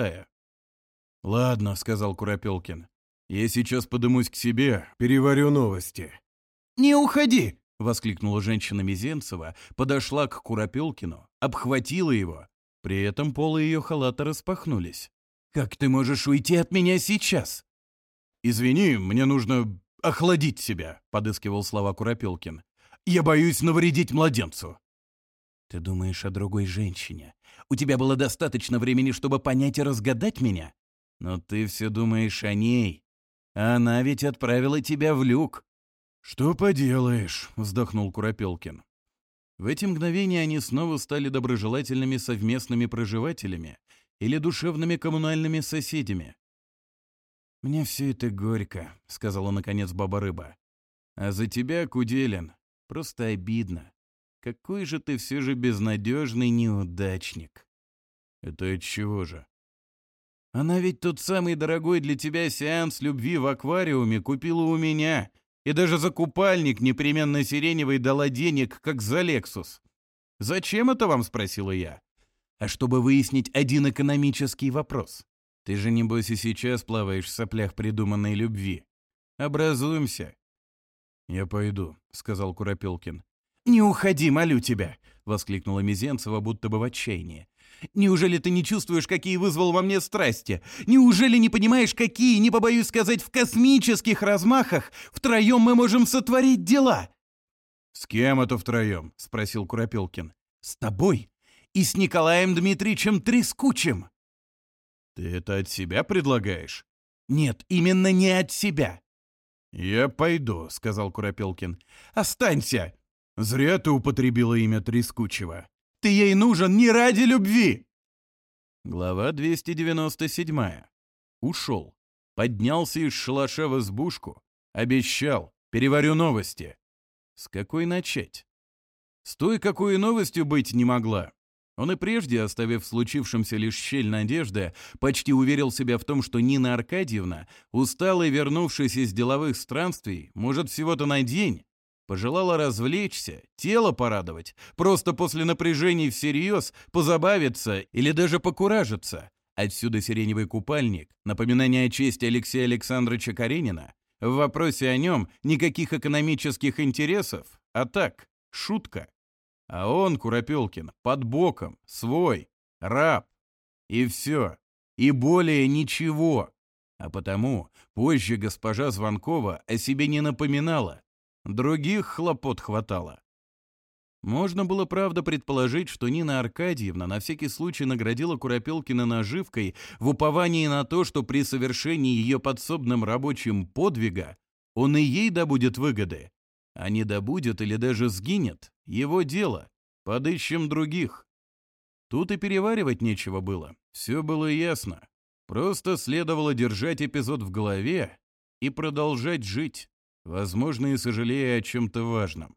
«Ладно», — сказал Куропелкин. «Я сейчас подымусь к себе, переварю новости». «Не уходи!» — воскликнула женщина Мизенцева, подошла к Куропелкину, обхватила его. При этом полы ее халата распахнулись. «Как ты можешь уйти от меня сейчас?» «Извини, мне нужно охладить себя», — подыскивал слова Куропелкин. «Я боюсь навредить младенцу». Ты думаешь о другой женщине. У тебя было достаточно времени, чтобы понять и разгадать меня. Но ты все думаешь о ней. Она ведь отправила тебя в люк. «Что поделаешь», — вздохнул Куропелкин. В эти мгновения они снова стали доброжелательными совместными проживателями или душевными коммунальными соседями. «Мне все это горько», — сказала наконец Баба-рыба. «А за тебя, Куделин, просто обидно. Какой же ты все же безнадежный неудачник. Это от чего же? Она ведь тот самый дорогой для тебя сеанс любви в аквариуме купила у меня. И даже за купальник непременно сиреневый дала денег, как за Лексус. «Зачем это вам?» — спросила я. «А чтобы выяснить один экономический вопрос. Ты же, небось, и сейчас плаваешь в соплях придуманной любви. Образуемся». «Я пойду», — сказал Куропелкин. «Не уходи, молю тебя!» — воскликнула Мизенцева, будто бы в отчаянии. «Неужели ты не чувствуешь, какие вызвал во мне страсти? Неужели не понимаешь, какие, не побоюсь сказать, в космических размахах втроем мы можем сотворить дела?» «С кем это втроем?» — спросил Куропелкин. «С тобой и с Николаем Дмитриевичем Трескучим». «Ты это от себя предлагаешь?» «Нет, именно не от себя». «Я пойду», — сказал Куропелкин. «Останься!» Зря ты употребила имя Трескучего. Ты ей нужен не ради любви!» Глава 297. Ушел. Поднялся из шалаша в избушку. Обещал. Переварю новости. С какой начать? С той, какой новостью быть не могла. Он и прежде, оставив случившимся лишь щель надежды, почти уверил себя в том, что Нина Аркадьевна, усталая, вернувшись из деловых странствий, может, всего-то на день, Пожелала развлечься, тело порадовать, просто после напряжений всерьез позабавиться или даже покуражиться. Отсюда сиреневый купальник, напоминание о чести Алексея Александровича Каренина. В вопросе о нем никаких экономических интересов, а так, шутка. А он, Куропелкин, под боком, свой, раб. И все. И более ничего. А потому позже госпожа Звонкова о себе не напоминала, Других хлопот хватало. Можно было, правда, предположить, что Нина Аркадьевна на всякий случай наградила Куропелкина наживкой в уповании на то, что при совершении ее подсобным рабочим подвига он и ей добудет выгоды. А не добудет или даже сгинет — его дело. Подыщем других. Тут и переваривать нечего было. Все было ясно. Просто следовало держать эпизод в голове и продолжать жить. Возможно, и сожалея о чем-то важном.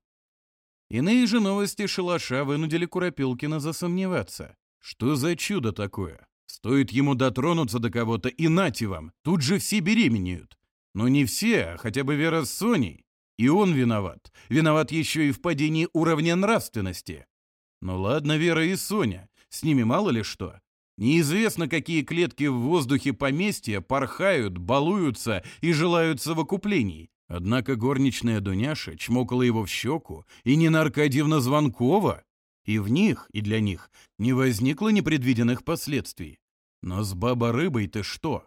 Иные же новости шалаша вынудили Куропилкина засомневаться. Что за чудо такое? Стоит ему дотронуться до кого-то, и нате вам, тут же все беременеют. Но не все, а хотя бы Вера с Соней. И он виноват. Виноват еще и в падении уровня нравственности. Ну ладно, Вера и Соня, с ними мало ли что. Неизвестно, какие клетки в воздухе поместья порхают, балуются и желают совокуплений. Однако горничная Дуняша чмокала его в щеку и Нина Аркадьевна Звонкова, и в них, и для них не возникло непредвиденных последствий. Но с баба-рыбой-то что?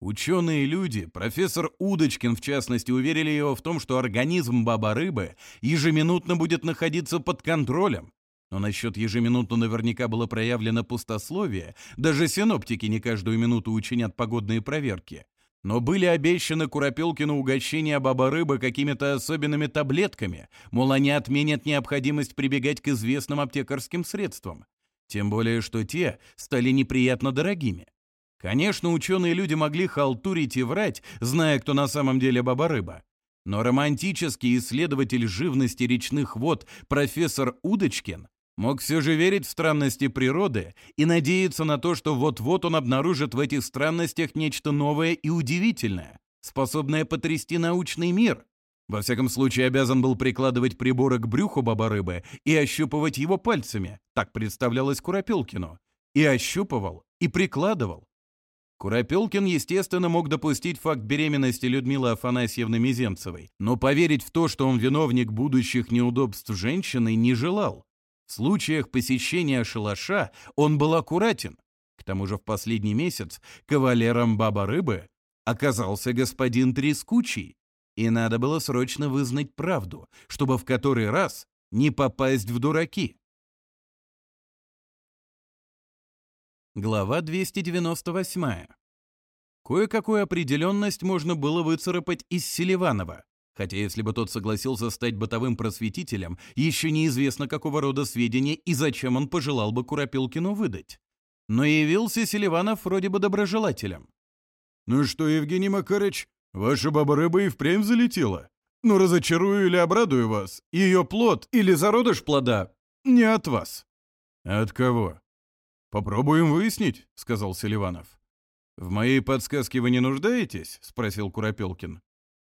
Ученые люди, профессор Удочкин в частности, уверили его в том, что организм баба-рыбы ежеминутно будет находиться под контролем. Но насчет ежеминутно наверняка было проявлено пустословие, даже синоптики не каждую минуту учинят погодные проверки. Но были обещаны Куропелкину угощения баба-рыбы какими-то особенными таблетками, мол, они отменят необходимость прибегать к известным аптекарским средствам. Тем более, что те стали неприятно дорогими. Конечно, ученые люди могли халтурить и врать, зная, кто на самом деле баба-рыба. Но романтический исследователь живности речных вод профессор Удочкин мог все же верить в странности природы и надеяться на то, что вот-вот он обнаружит в этих странностях нечто новое и удивительное, способное потрясти научный мир. Во всяком случае, обязан был прикладывать приборы к брюху баба-рыбы и ощупывать его пальцами, так представлялось Куропелкину. И ощупывал, и прикладывал. Куропелкин, естественно, мог допустить факт беременности Людмилы Афанасьевны Мизенцевой, но поверить в то, что он виновник будущих неудобств женщины, не желал. В случаях посещения шалаша он был аккуратен. К тому же в последний месяц кавалером баба-рыбы оказался господин Трескучий, и надо было срочно вызнать правду, чтобы в который раз не попасть в дураки. Глава 298. Кое-какую определенность можно было выцарапать из Селиванова, Хотя если бы тот согласился стать бытовым просветителем, еще неизвестно, какого рода сведения и зачем он пожелал бы Куропилкину выдать. Но явился Селиванов вроде бы доброжелателем. «Ну что, Евгений Макарыч, ваша баба-рыба и впрямь залетела? Ну, разочарую или обрадую вас, ее плод или зародыш плода не от вас». «От кого?» «Попробуем выяснить», — сказал Селиванов. «В моей подсказке вы не нуждаетесь?» — спросил Куропелкин.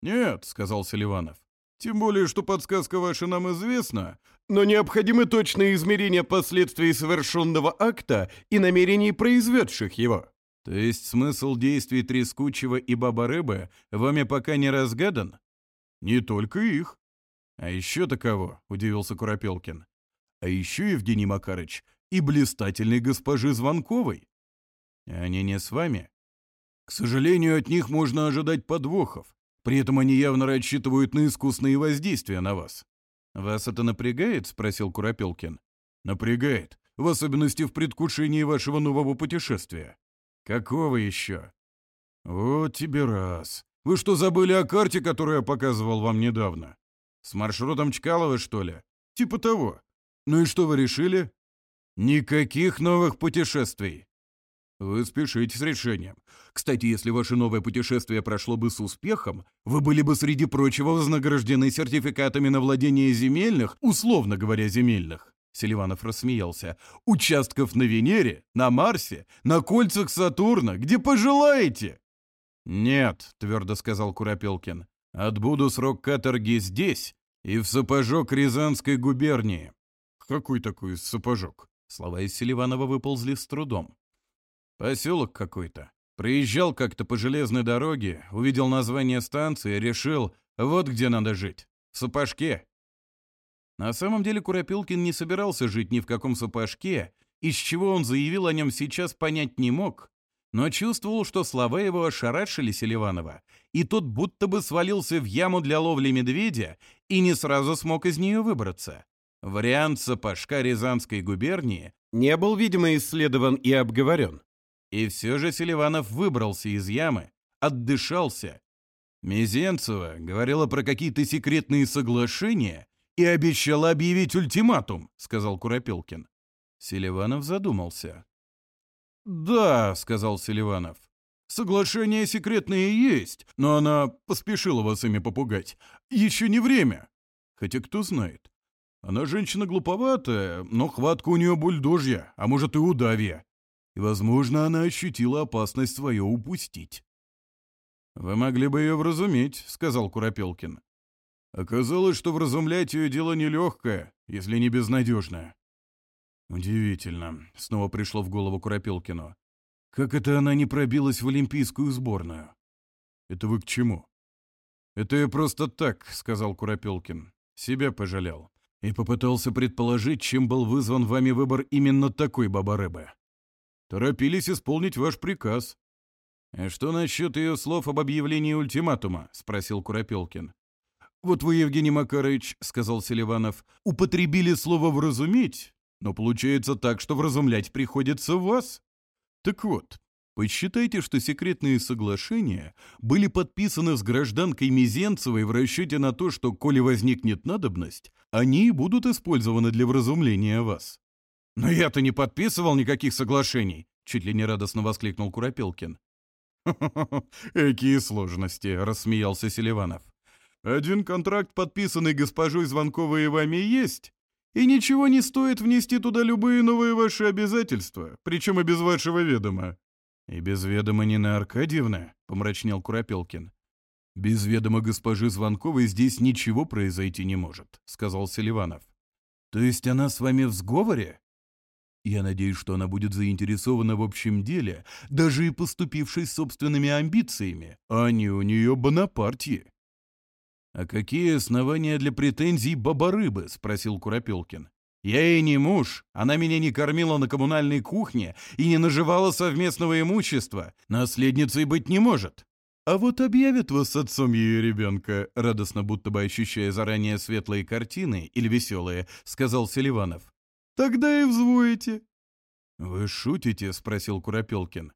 «Нет», — сказал Селиванов. «Тем более, что подсказка ваша нам известна, но необходимы точные измерения последствий совершенного акта и намерений произведших его». «То есть смысл действий Трескучего и Баба-Рыбы вами пока не разгадан?» «Не только их». «А еще таково», — удивился Куропелкин. «А еще, Евгений Макарыч, и блистательной госпожи Звонковой». «Они не с вами?» «К сожалению, от них можно ожидать подвохов. При этом они явно рассчитывают на искусные воздействия на вас». «Вас это напрягает?» — спросил Куропелкин. «Напрягает, в особенности в предвкушении вашего нового путешествия». «Какого еще?» «Вот тебе раз. Вы что, забыли о карте, которую я показывал вам недавно? С маршрутом Чкалова, что ли? Типа того. Ну и что вы решили?» «Никаких новых путешествий. Вы спешите с решением. Кстати, если ваше новое путешествие прошло бы с успехом, вы были бы, среди прочего, вознаграждены сертификатами на владение земельных, условно говоря, земельных. Селиванов рассмеялся. «Участков на Венере, на Марсе, на кольцах Сатурна, где пожелаете!» «Нет», — твердо сказал Куропелкин, — «отбуду срок каторги здесь и в сапожок Рязанской губернии». «Какой такой сапожок?» Слова из Селиванова выползли с трудом. Поселок какой-то. Проезжал как-то по железной дороге, увидел название станции, решил, вот где надо жить. В сапожке. На самом деле Куропилкин не собирался жить ни в каком сапожке, из чего он заявил о нем сейчас понять не мог, но чувствовал, что слова его ошарашили Селиванова, и тот будто бы свалился в яму для ловли медведя и не сразу смог из нее выбраться. Вариант сапожка Рязанской губернии не был, видимо, исследован и обговорен. И все же Селиванов выбрался из ямы, отдышался. Мизенцева говорила про какие-то секретные соглашения и обещала объявить ультиматум, сказал Куропелкин. Селиванов задумался. «Да», — сказал Селиванов. «Соглашения секретные есть, но она поспешила вас ими попугать. Еще не время. Хотя кто знает. Она женщина глуповатая, но хватка у нее бульдожья, а может и удавья и, возможно, она ощутила опасность свое упустить. «Вы могли бы ее вразумить», — сказал Куропелкин. «Оказалось, что вразумлять ее дело нелегкое, если не безнадежное». «Удивительно», — снова пришло в голову Куропелкину. «Как это она не пробилась в олимпийскую сборную?» «Это вы к чему?» «Это я просто так», — сказал Куропелкин. «Себя пожалел. И попытался предположить, чем был вызван вами выбор именно такой бабарыбы торопились исполнить ваш приказ». «А что насчет ее слов об объявлении ультиматума?» — спросил Куропелкин. «Вот вы, Евгений Макарович, — сказал Селиванов, — употребили слово «вразумить», но получается так, что вразумлять приходится вас. Так вот, Посчитайте, что секретные соглашения были подписаны с гражданкой Мизенцевой в расчете на то, что, коли возникнет надобность, они будут использованы для вразумления вас. «Но я-то не подписывал никаких соглашений!» — чуть ли не радостно воскликнул Куропелкин. «Какие сложности!» — рассмеялся Селиванов. Один контракт, подписанный госпожой Звонковой и вами, есть, и ничего не стоит внести туда любые новые ваши обязательства, причем и без вашего ведома». «И без ведома Нина Аркадьевна?» — помрачнел Куропелкин. «Без Я надеюсь, что она будет заинтересована в общем деле, даже и поступившей собственными амбициями, а не у нее Бонапартии. «А какие основания для претензий баба-рыбы?» — спросил Куропелкин. «Я ей не муж, она меня не кормила на коммунальной кухне и не наживала совместного имущества, наследницей быть не может». «А вот объявят вас отцом ее ребенка», — радостно будто бы ощущая заранее светлые картины или веселые, — сказал Селиванов тогда и взвоите». «Вы шутите?» — спросил Куропелкин.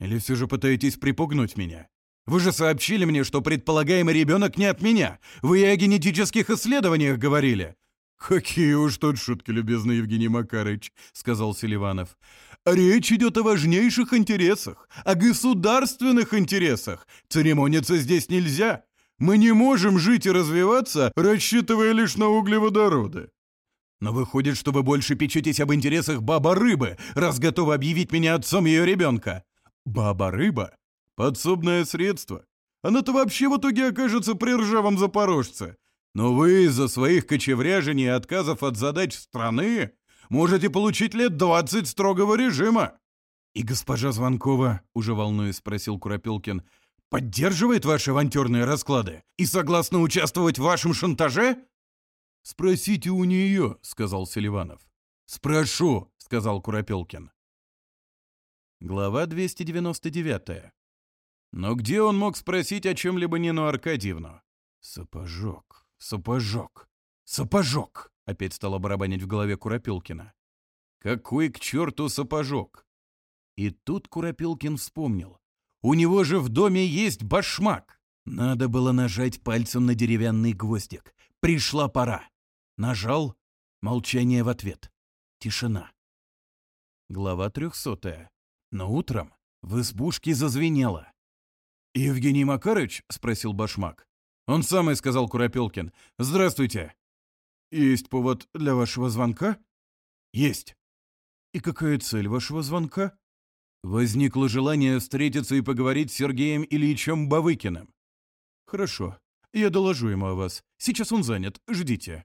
«Или все же пытаетесь припугнуть меня? Вы же сообщили мне, что предполагаемый ребенок не от меня. Вы и о генетических исследованиях говорили». «Какие уж тут шутки, любезный Евгений Макарыч», — сказал Селиванов. «Речь идет о важнейших интересах, о государственных интересах. Церемониться здесь нельзя. Мы не можем жить и развиваться, рассчитывая лишь на углеводороды. Но выходит, что вы больше печетесь об интересах баба-рыбы, раз готовы объявить меня отцом ее ребенка. Баба-рыба? Подсобное средство. Она-то вообще в итоге окажется при ржавом запорожце. Но вы из-за своих кочевряжений и отказов от задач страны можете получить лет двадцать строгого режима. И госпожа Звонкова, уже волнуясь, спросил Куропилкин, поддерживает ваши авантюрные расклады и согласна участвовать в вашем шантаже? «Спросите у нее», — сказал Селиванов. «Спрошу», — сказал Куропелкин. Глава 299. Но где он мог спросить о чем-либо Нину Аркадьевну? «Сапожок, сапожок, сапожок!» — опять стало барабанить в голове Куропелкина. «Какой к черту сапожок?» И тут Куропилкин вспомнил. «У него же в доме есть башмак!» Надо было нажать пальцем на деревянный гвоздик. Пришла пора. Нажал. Молчание в ответ. Тишина. Глава трехсотая. Но утром в избушке зазвенело. «Евгений Макарыч?» — спросил башмак. «Он сам и сказал Куропелкин. «Здравствуйте». «Есть повод для вашего звонка?» «Есть». «И какая цель вашего звонка?» Возникло желание встретиться и поговорить с Сергеем Ильичем Бавыкиным. «Хорошо. «Я доложу ему о вас. Сейчас он занят. Ждите».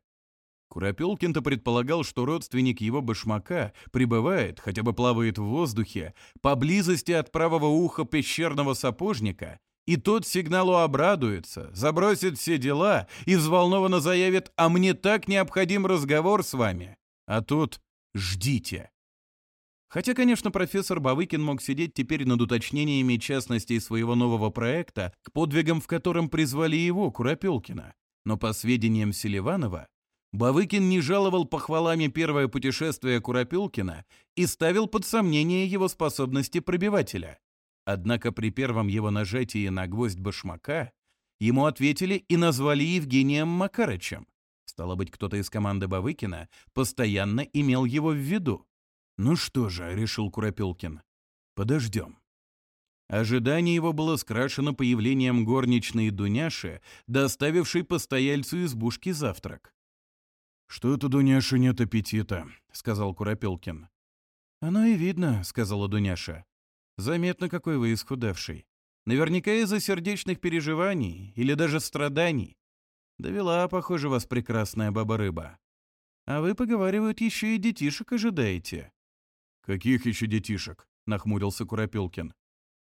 Куропелкин-то предполагал, что родственник его башмака прибывает, хотя бы плавает в воздухе, поблизости от правого уха пещерного сапожника, и тот сигналу обрадуется, забросит все дела и взволнованно заявит «А мне так необходим разговор с вами». А тут «Ждите». Хотя, конечно, профессор Бавыкин мог сидеть теперь над уточнениями частностей своего нового проекта, к подвигам в котором призвали его, Куропелкина. Но, по сведениям Селиванова, Бавыкин не жаловал похвалами первое путешествие Куропелкина и ставил под сомнение его способности пробивателя. Однако при первом его нажатии на гвоздь башмака ему ответили и назвали Евгением Макарычем. Стало быть, кто-то из команды Бавыкина постоянно имел его в виду. «Ну что же», — решил Куропелкин, — «подождем». Ожидание его было скрашено появлением горничной Дуняши, доставившей постояльцу избушки завтрак. «Что-то Дуняша нет аппетита», — сказал Куропелкин. «Оно и видно», — сказала Дуняша. «Заметно, какой вы исхудавший. Наверняка из-за сердечных переживаний или даже страданий. Довела, похоже, вас прекрасная баба-рыба. А вы, поговаривают, еще и детишек ожидаете. «Каких еще детишек?» — нахмурился Куропилкин.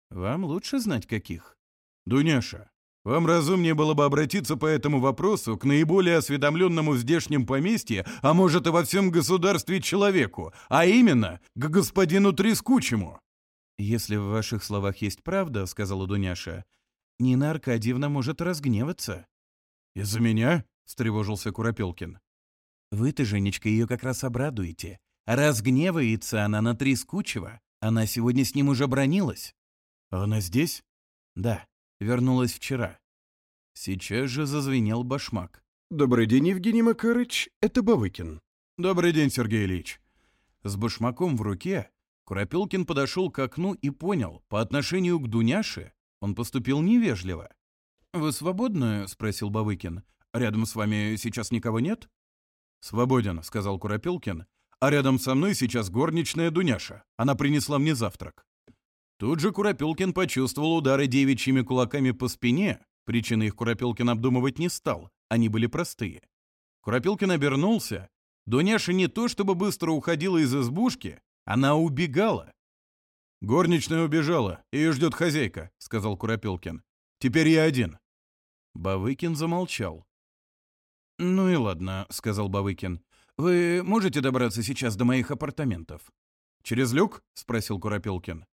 «Вам лучше знать, каких». «Дуняша, вам разумнее было бы обратиться по этому вопросу к наиболее осведомленному в здешнем поместье, а может и во всем государстве человеку, а именно к господину Трескучему». «Если в ваших словах есть правда, — сказала Дуняша, — Нина Аркадьевна может разгневаться». «Из-за меня?» — встревожился Куропелкин. «Вы-то, Женечка, ее как раз обрадуете. Разгневается она на Трискучего. Она сегодня с ним уже бронилась. Она здесь? Да, вернулась вчера. Сейчас же зазвенел башмак. «Добрый день, Евгений Макарыч, это Бавыкин». «Добрый день, Сергей Ильич». С башмаком в руке Куропелкин подошел к окну и понял, по отношению к Дуняше он поступил невежливо. «Вы свободны?» — спросил Бавыкин. «Рядом с вами сейчас никого нет?» «Свободен», — сказал Куропелкин а рядом со мной сейчас горничная Дуняша. Она принесла мне завтрак. Тут же Куропелкин почувствовал удары девичьими кулаками по спине. Причины их Куропелкин обдумывать не стал. Они были простые. Куропелкин обернулся. Дуняша не то чтобы быстро уходила из избушки, она убегала. «Горничная убежала, ее ждет хозяйка», — сказал Куропелкин. «Теперь я один». Бавыкин замолчал. «Ну и ладно», — сказал Бавыкин. «Вы можете добраться сейчас до моих апартаментов?» «Через люк?» — спросил Куропелкин.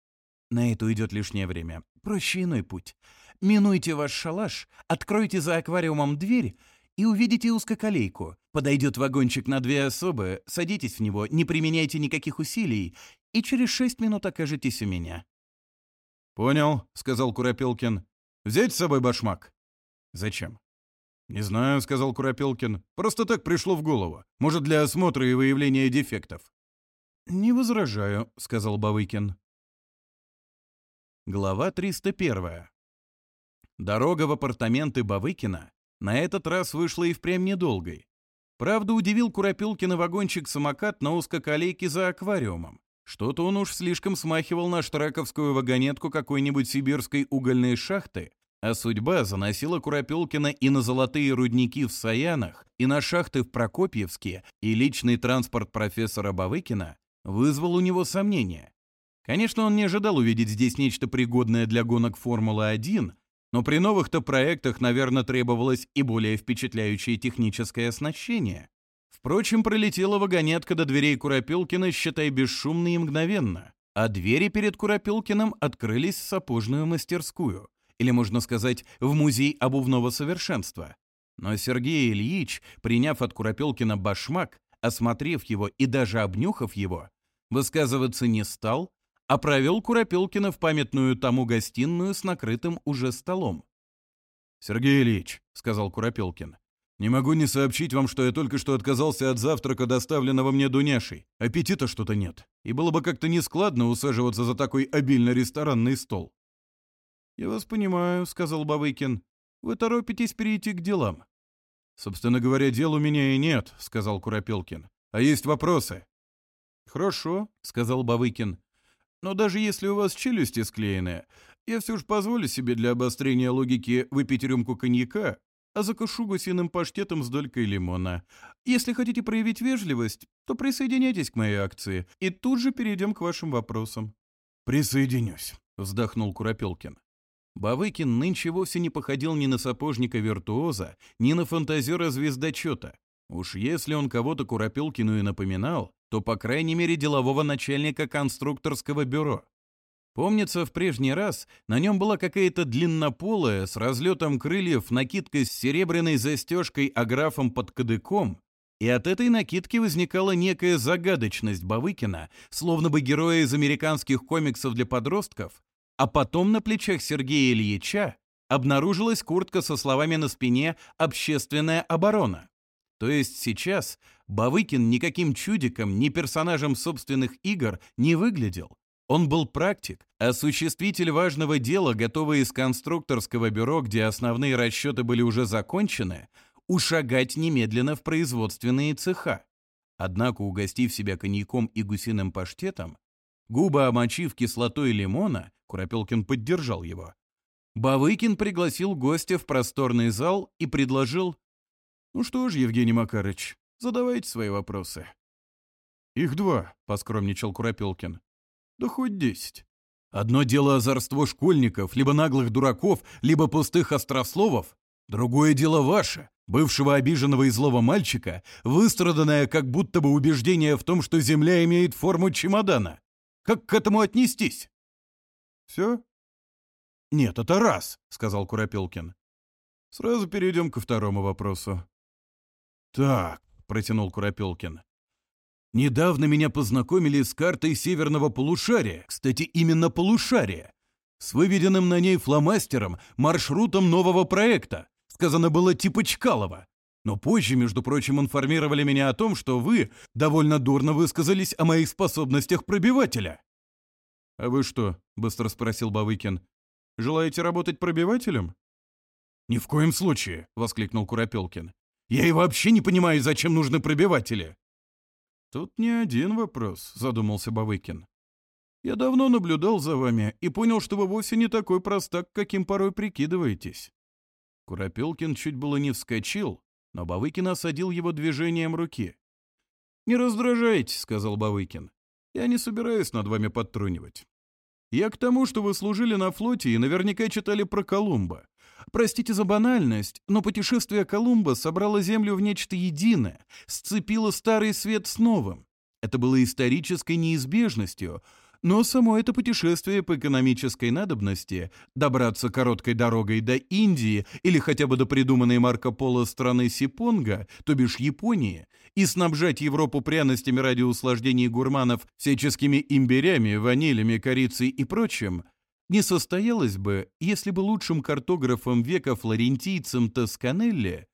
«На это уйдет лишнее время. Проще иной путь. Минуйте ваш шалаш, откройте за аквариумом дверь и увидите узкоколейку. Подойдет вагончик на две особы, садитесь в него, не применяйте никаких усилий, и через шесть минут окажетесь у меня». «Понял», — сказал Куропелкин. «Взять с собой башмак». «Зачем?» «Не знаю», — сказал Куропелкин. «Просто так пришло в голову. Может, для осмотра и выявления дефектов». «Не возражаю», — сказал Бавыкин. Глава 301. Дорога в апартаменты Бавыкина на этот раз вышла и впрямь недолгой. Правда, удивил Куропилкина вагончик-самокат на узкоколейке за аквариумом. Что-то он уж слишком смахивал на штраковскую вагонетку какой-нибудь сибирской угольной шахты, а судьба заносила Куропелкина и на золотые рудники в Саянах, и на шахты в Прокопьевске, и личный транспорт профессора Бавыкина вызвал у него сомнения. Конечно, он не ожидал увидеть здесь нечто пригодное для гонок Формулы-1, но при новых-то проектах, наверное, требовалось и более впечатляющее техническое оснащение. Впрочем, пролетела вагонетка до дверей Куропилкина, считай, бесшумно и мгновенно, а двери перед Куропилкиным открылись в сапожную мастерскую – или, можно сказать, в музей обувного совершенства. Но Сергей Ильич, приняв от Куропелкина башмак, осмотрев его и даже обнюхав его, высказываться не стал, а провел Куропелкина в памятную тому гостиную с накрытым уже столом. «Сергей Ильич», — сказал Куропелкин, — «не могу не сообщить вам, что я только что отказался от завтрака, доставленного мне Дуняшей. Аппетита что-то нет, и было бы как-то нескладно усаживаться за такой обильно ресторанный стол. «Я вас понимаю», — сказал Бавыкин. «Вы торопитесь перейти к делам». «Собственно говоря, дел у меня и нет», — сказал Куропелкин. «А есть вопросы». «Хорошо», — сказал Бавыкин. «Но даже если у вас челюсти склеены, я все же позволю себе для обострения логики выпить рюмку коньяка, а закушу гусиным паштетом с долькой лимона. Если хотите проявить вежливость, то присоединяйтесь к моей акции, и тут же перейдем к вашим вопросам». «Присоединюсь», — вздохнул Куропелкин. Бавыкин нынче вовсе не походил ни на сапожника-виртуоза, ни на фантазера-звездочета. Уж если он кого-то Куропилкину и напоминал, то, по крайней мере, делового начальника конструкторского бюро. Помнится, в прежний раз на нем была какая-то длиннополая с разлетом крыльев накидка с серебряной застежкой, аграфом под кадыком, и от этой накидки возникала некая загадочность Бавыкина, словно бы героя из американских комиксов для подростков, а потом на плечах Сергея Ильича обнаружилась куртка со словами на спине «Общественная оборона». То есть сейчас Бавыкин никаким чудиком, ни персонажем собственных игр не выглядел. Он был практик, осуществитель важного дела, готовый из конструкторского бюро, где основные расчеты были уже закончены, ушагать немедленно в производственные цеха. Однако, угостив себя коньяком и гусиным паштетом, Губы омочив кислотой лимона, Куропелкин поддержал его. Бавыкин пригласил гостя в просторный зал и предложил «Ну что ж, Евгений Макарыч, задавайте свои вопросы». «Их два», — поскромничал Куропелкин. «Да хоть десять». Одно дело озорство школьников, либо наглых дураков, либо пустых острословов. Другое дело ваше, бывшего обиженного и злого мальчика, выстраданное как будто бы убеждение в том, что земля имеет форму чемодана. Как к этому отнестись?» «Все?» «Нет, это раз», — сказал Куропелкин. «Сразу перейдем ко второму вопросу». «Так», — протянул Куропелкин. «Недавно меня познакомили с картой северного полушария, кстати, именно полушария, с выведенным на ней фломастером, маршрутом нового проекта. Сказано было типа Чкалова. Но позже, между прочим, информировали меня о том, что вы довольно дурно высказались о моих способностях пробивателя». «А вы что?» — быстро спросил Бавыкин. «Желаете работать пробивателем?» «Ни в коем случае!» — воскликнул Куропелкин. «Я и вообще не понимаю, зачем нужны пробиватели!» «Тут не один вопрос», — задумался Бавыкин. «Я давно наблюдал за вами и понял, что вы вовсе не такой простак, каким порой прикидываетесь». Куропелкин чуть было не вскочил, но Бавыкин осадил его движением руки. «Не раздражайтесь», — сказал Бавыкин. «Я не собираюсь над вами подтрунивать. Я к тому, что вы служили на флоте и наверняка читали про Колумба. Простите за банальность, но путешествие Колумба собрало Землю в нечто единое, сцепило старый свет с новым. Это было исторической неизбежностью — но само это путешествие по экономической надобности, добраться короткой дорогой до Индии или хотя бы до придуманной Марко Поло страны Сипонга, то бишь Японии, и снабжать Европу пряностями ради услаждений гурманов всяческими имбирями, ванилями, корицей и прочим, не состоялось бы, если бы лучшим картографом века флорентийцем Тосканелли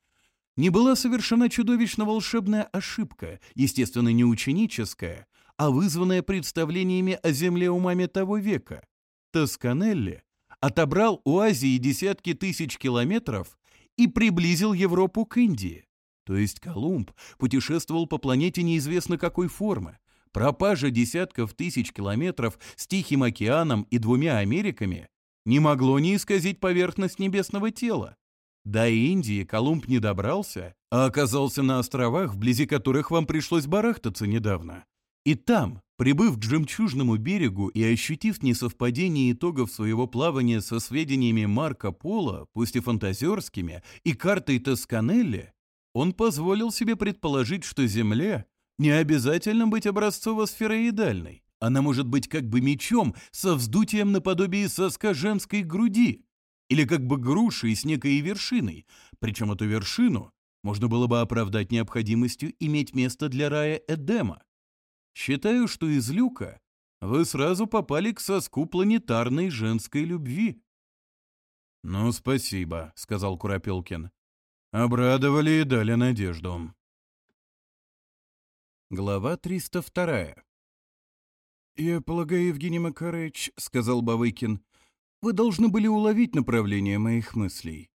не была совершена чудовищно волшебная ошибка, естественно, не ученическая, а вызванное представлениями о земле умами того века. Тосканелли отобрал у Азии десятки тысяч километров и приблизил Европу к Индии. То есть Колумб путешествовал по планете неизвестно какой формы. Пропажа десятков тысяч километров с Тихим океаном и двумя Америками не могло не исказить поверхность небесного тела. До Индии Колумб не добрался, а оказался на островах, вблизи которых вам пришлось барахтаться недавно. И там, прибыв к жемчужному берегу и ощутив несовпадение итогов своего плавания со сведениями Марка Пола, пусть и фантазерскими, и картой Тосканелли, он позволил себе предположить, что земле не обязательно быть образцово-сфероидальной. Она может быть как бы мечом со вздутием наподобие соска женской груди, или как бы грушей с некой вершиной, причем эту вершину можно было бы оправдать необходимостью иметь место для рая Эдема. Считаю, что из люка вы сразу попали к соску планетарной женской любви». «Ну, спасибо», — сказал Куропелкин. «Обрадовали и дали надежду». Глава 302. «Я полагаю, Евгений Макарыч», — сказал Бавыкин, — «вы должны были уловить направление моих мыслей.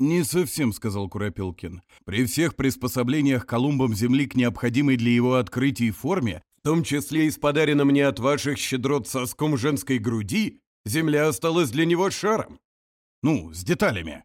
Не совсем, сказал Куропилкин. При всех приспособлениях Колумбом земли к необходимой для его открытий форме, в том числе и с подаренным мне от ваших щедрот соском женской груди, земля осталась для него шаром. Ну, с деталями.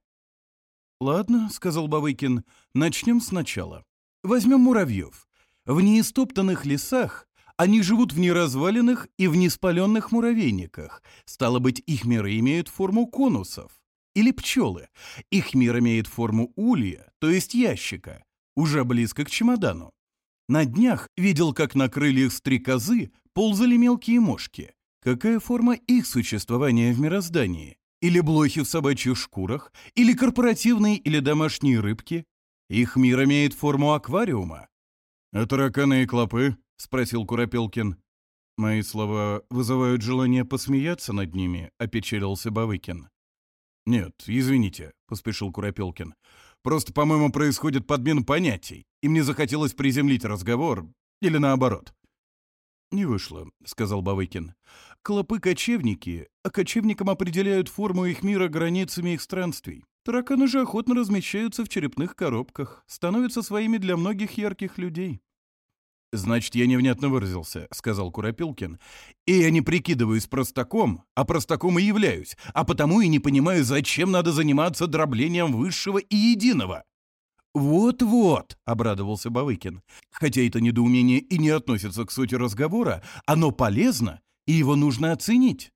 Ладно, сказал Бавыкин, начнем сначала. Возьмем муравьев. В неистоптанных лесах они живут в неразваленных и в неспаленных муравейниках. Стало быть, их миры имеют форму конусов или пчелы. Их мир имеет форму улья, то есть ящика, уже близко к чемодану. На днях видел, как на крыльях стрекозы ползали мелкие мошки. Какая форма их существования в мироздании? Или блохи в собачьих шкурах? Или корпоративные или домашние рыбки? Их мир имеет форму аквариума. «А тараканы и клопы?» — спросил Куропелкин. «Мои слова вызывают желание посмеяться над ними», — опечалился Бавыкин. «Нет, извините», — поспешил Куропелкин. «Просто, по-моему, происходит подмен понятий, и мне захотелось приземлить разговор, или наоборот». «Не вышло», — сказал Бавыкин. «Клопы — кочевники, а кочевникам определяют форму их мира границами их странствий. Тараканы же охотно размещаются в черепных коробках, становятся своими для многих ярких людей. «Значит, я невнятно выразился», — сказал Куропилкин. «И я не прикидываюсь простаком, а простаком и являюсь, а потому и не понимаю, зачем надо заниматься дроблением высшего и единого». «Вот-вот», — обрадовался Бавыкин. «Хотя это недоумение и не относится к сути разговора, оно полезно, и его нужно оценить.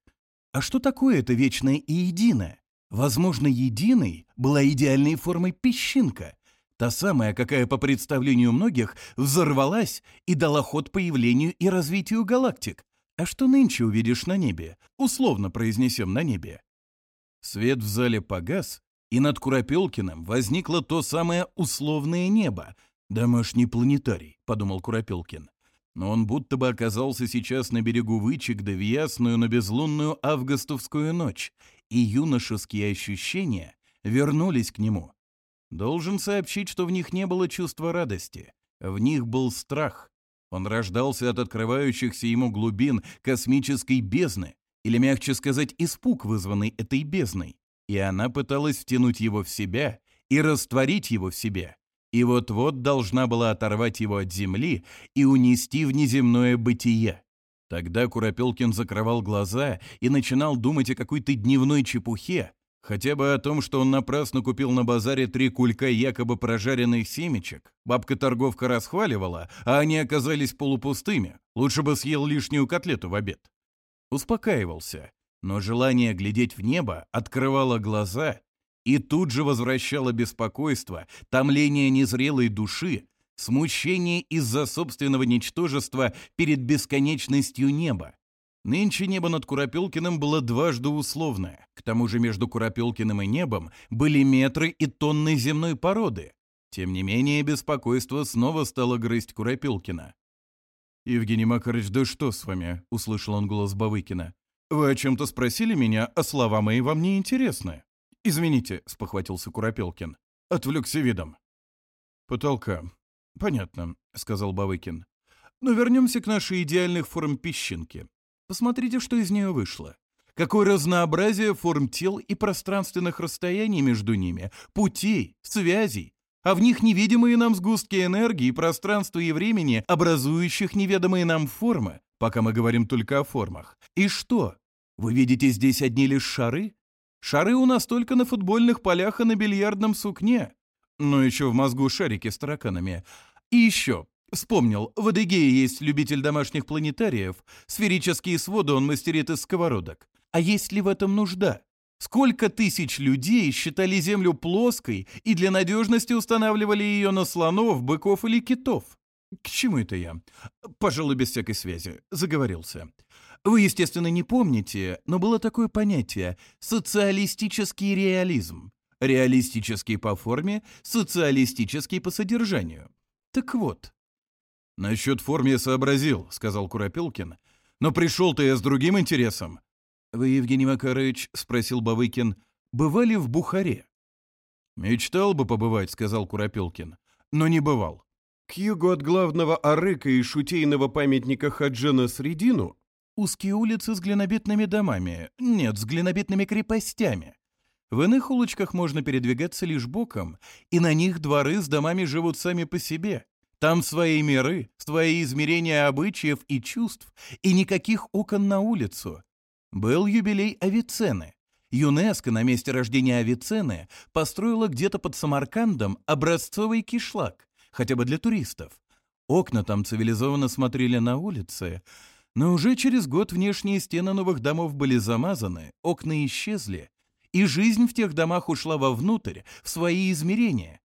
А что такое это вечное и единое? Возможно, единой была идеальной формой песчинка, Та самая, какая по представлению многих взорвалась и дала ход появлению и развитию галактик. А что нынче увидишь на небе? Условно произнесем на небе. Свет в зале погас, и над Куропелкиным возникло то самое условное небо. «Домашний планетарий», — подумал Куропелкин. Но он будто бы оказался сейчас на берегу Вычегда в ясную, но безлунную августовскую ночь, и юношеские ощущения вернулись к нему — Должен сообщить, что в них не было чувства радости. В них был страх. Он рождался от открывающихся ему глубин космической бездны, или, мягче сказать, испуг, вызванный этой бездной. И она пыталась втянуть его в себя и растворить его в себе. И вот-вот должна была оторвать его от земли и унести в неземное бытие. Тогда Куропелкин закрывал глаза и начинал думать о какой-то дневной чепухе, Хотя бы о том, что он напрасно купил на базаре три кулька якобы прожаренных семечек, бабка-торговка расхваливала, а они оказались полупустыми. Лучше бы съел лишнюю котлету в обед. Успокаивался, но желание глядеть в небо открывало глаза и тут же возвращало беспокойство, томление незрелой души, смущение из-за собственного ничтожества перед бесконечностью неба. Нынче небо над Куропелкиным было дважды условное. К тому же между Куропелкиным и небом были метры и тонны земной породы. Тем не менее, беспокойство снова стало грызть Куропелкина. «Евгений Макарович, да что с вами?» — услышал он голос Бавыкина. «Вы о чем-то спросили меня, а слова мои вам не интересны». «Извините», — спохватился Куропелкин. «Отвлекся видом». «Потолка». «Понятно», — сказал Бавыкин. «Но вернемся к нашей идеальных форм песчинки. Посмотрите, что из нее вышло. Какое разнообразие форм тел и пространственных расстояний между ними, путей, связей, а в них невидимые нам сгустки энергии, пространства и времени, образующих неведомые нам формы, пока мы говорим только о формах. И что? Вы видите здесь одни лишь шары? Шары у нас только на футбольных полях и на бильярдном сукне. Но еще в мозгу шарики с тараканами. И еще, Вспомнил, в Адыгее есть любитель домашних планетариев, сферические своды он мастерит из сковородок. А есть ли в этом нужда? Сколько тысяч людей считали Землю плоской и для надежности устанавливали ее на слонов, быков или китов? К чему это я? Пожалуй, без всякой связи. Заговорился. Вы, естественно, не помните, но было такое понятие – социалистический реализм. Реалистический по форме, социалистический по содержанию. Так вот, «Насчет форм я сообразил», — сказал Куропилкин. «Но пришел-то я с другим интересом». «Вы, Евгений Макарыч», — спросил Бавыкин, — «бывали в Бухаре?» «Мечтал бы побывать», — сказал Куропилкин, — «но не бывал». К югу от главного арыка и шутейного памятника Хаджина Средину узкие улицы с глинобитными домами, нет, с глинобитными крепостями. В иных улочках можно передвигаться лишь боком, и на них дворы с домами живут сами по себе, там свои миры, свои измерения обычаев и чувств, и никаких окон на улицу. Был юбилей Авиценны. ЮНЕСКО на месте рождения Авиценны построила где-то под Самаркандом образцовый кишлак, хотя бы для туристов. Окна там цивилизованно смотрели на улицы, но уже через год внешние стены новых домов были замазаны, окна исчезли, и жизнь в тех домах ушла вовнутрь, в свои измерения,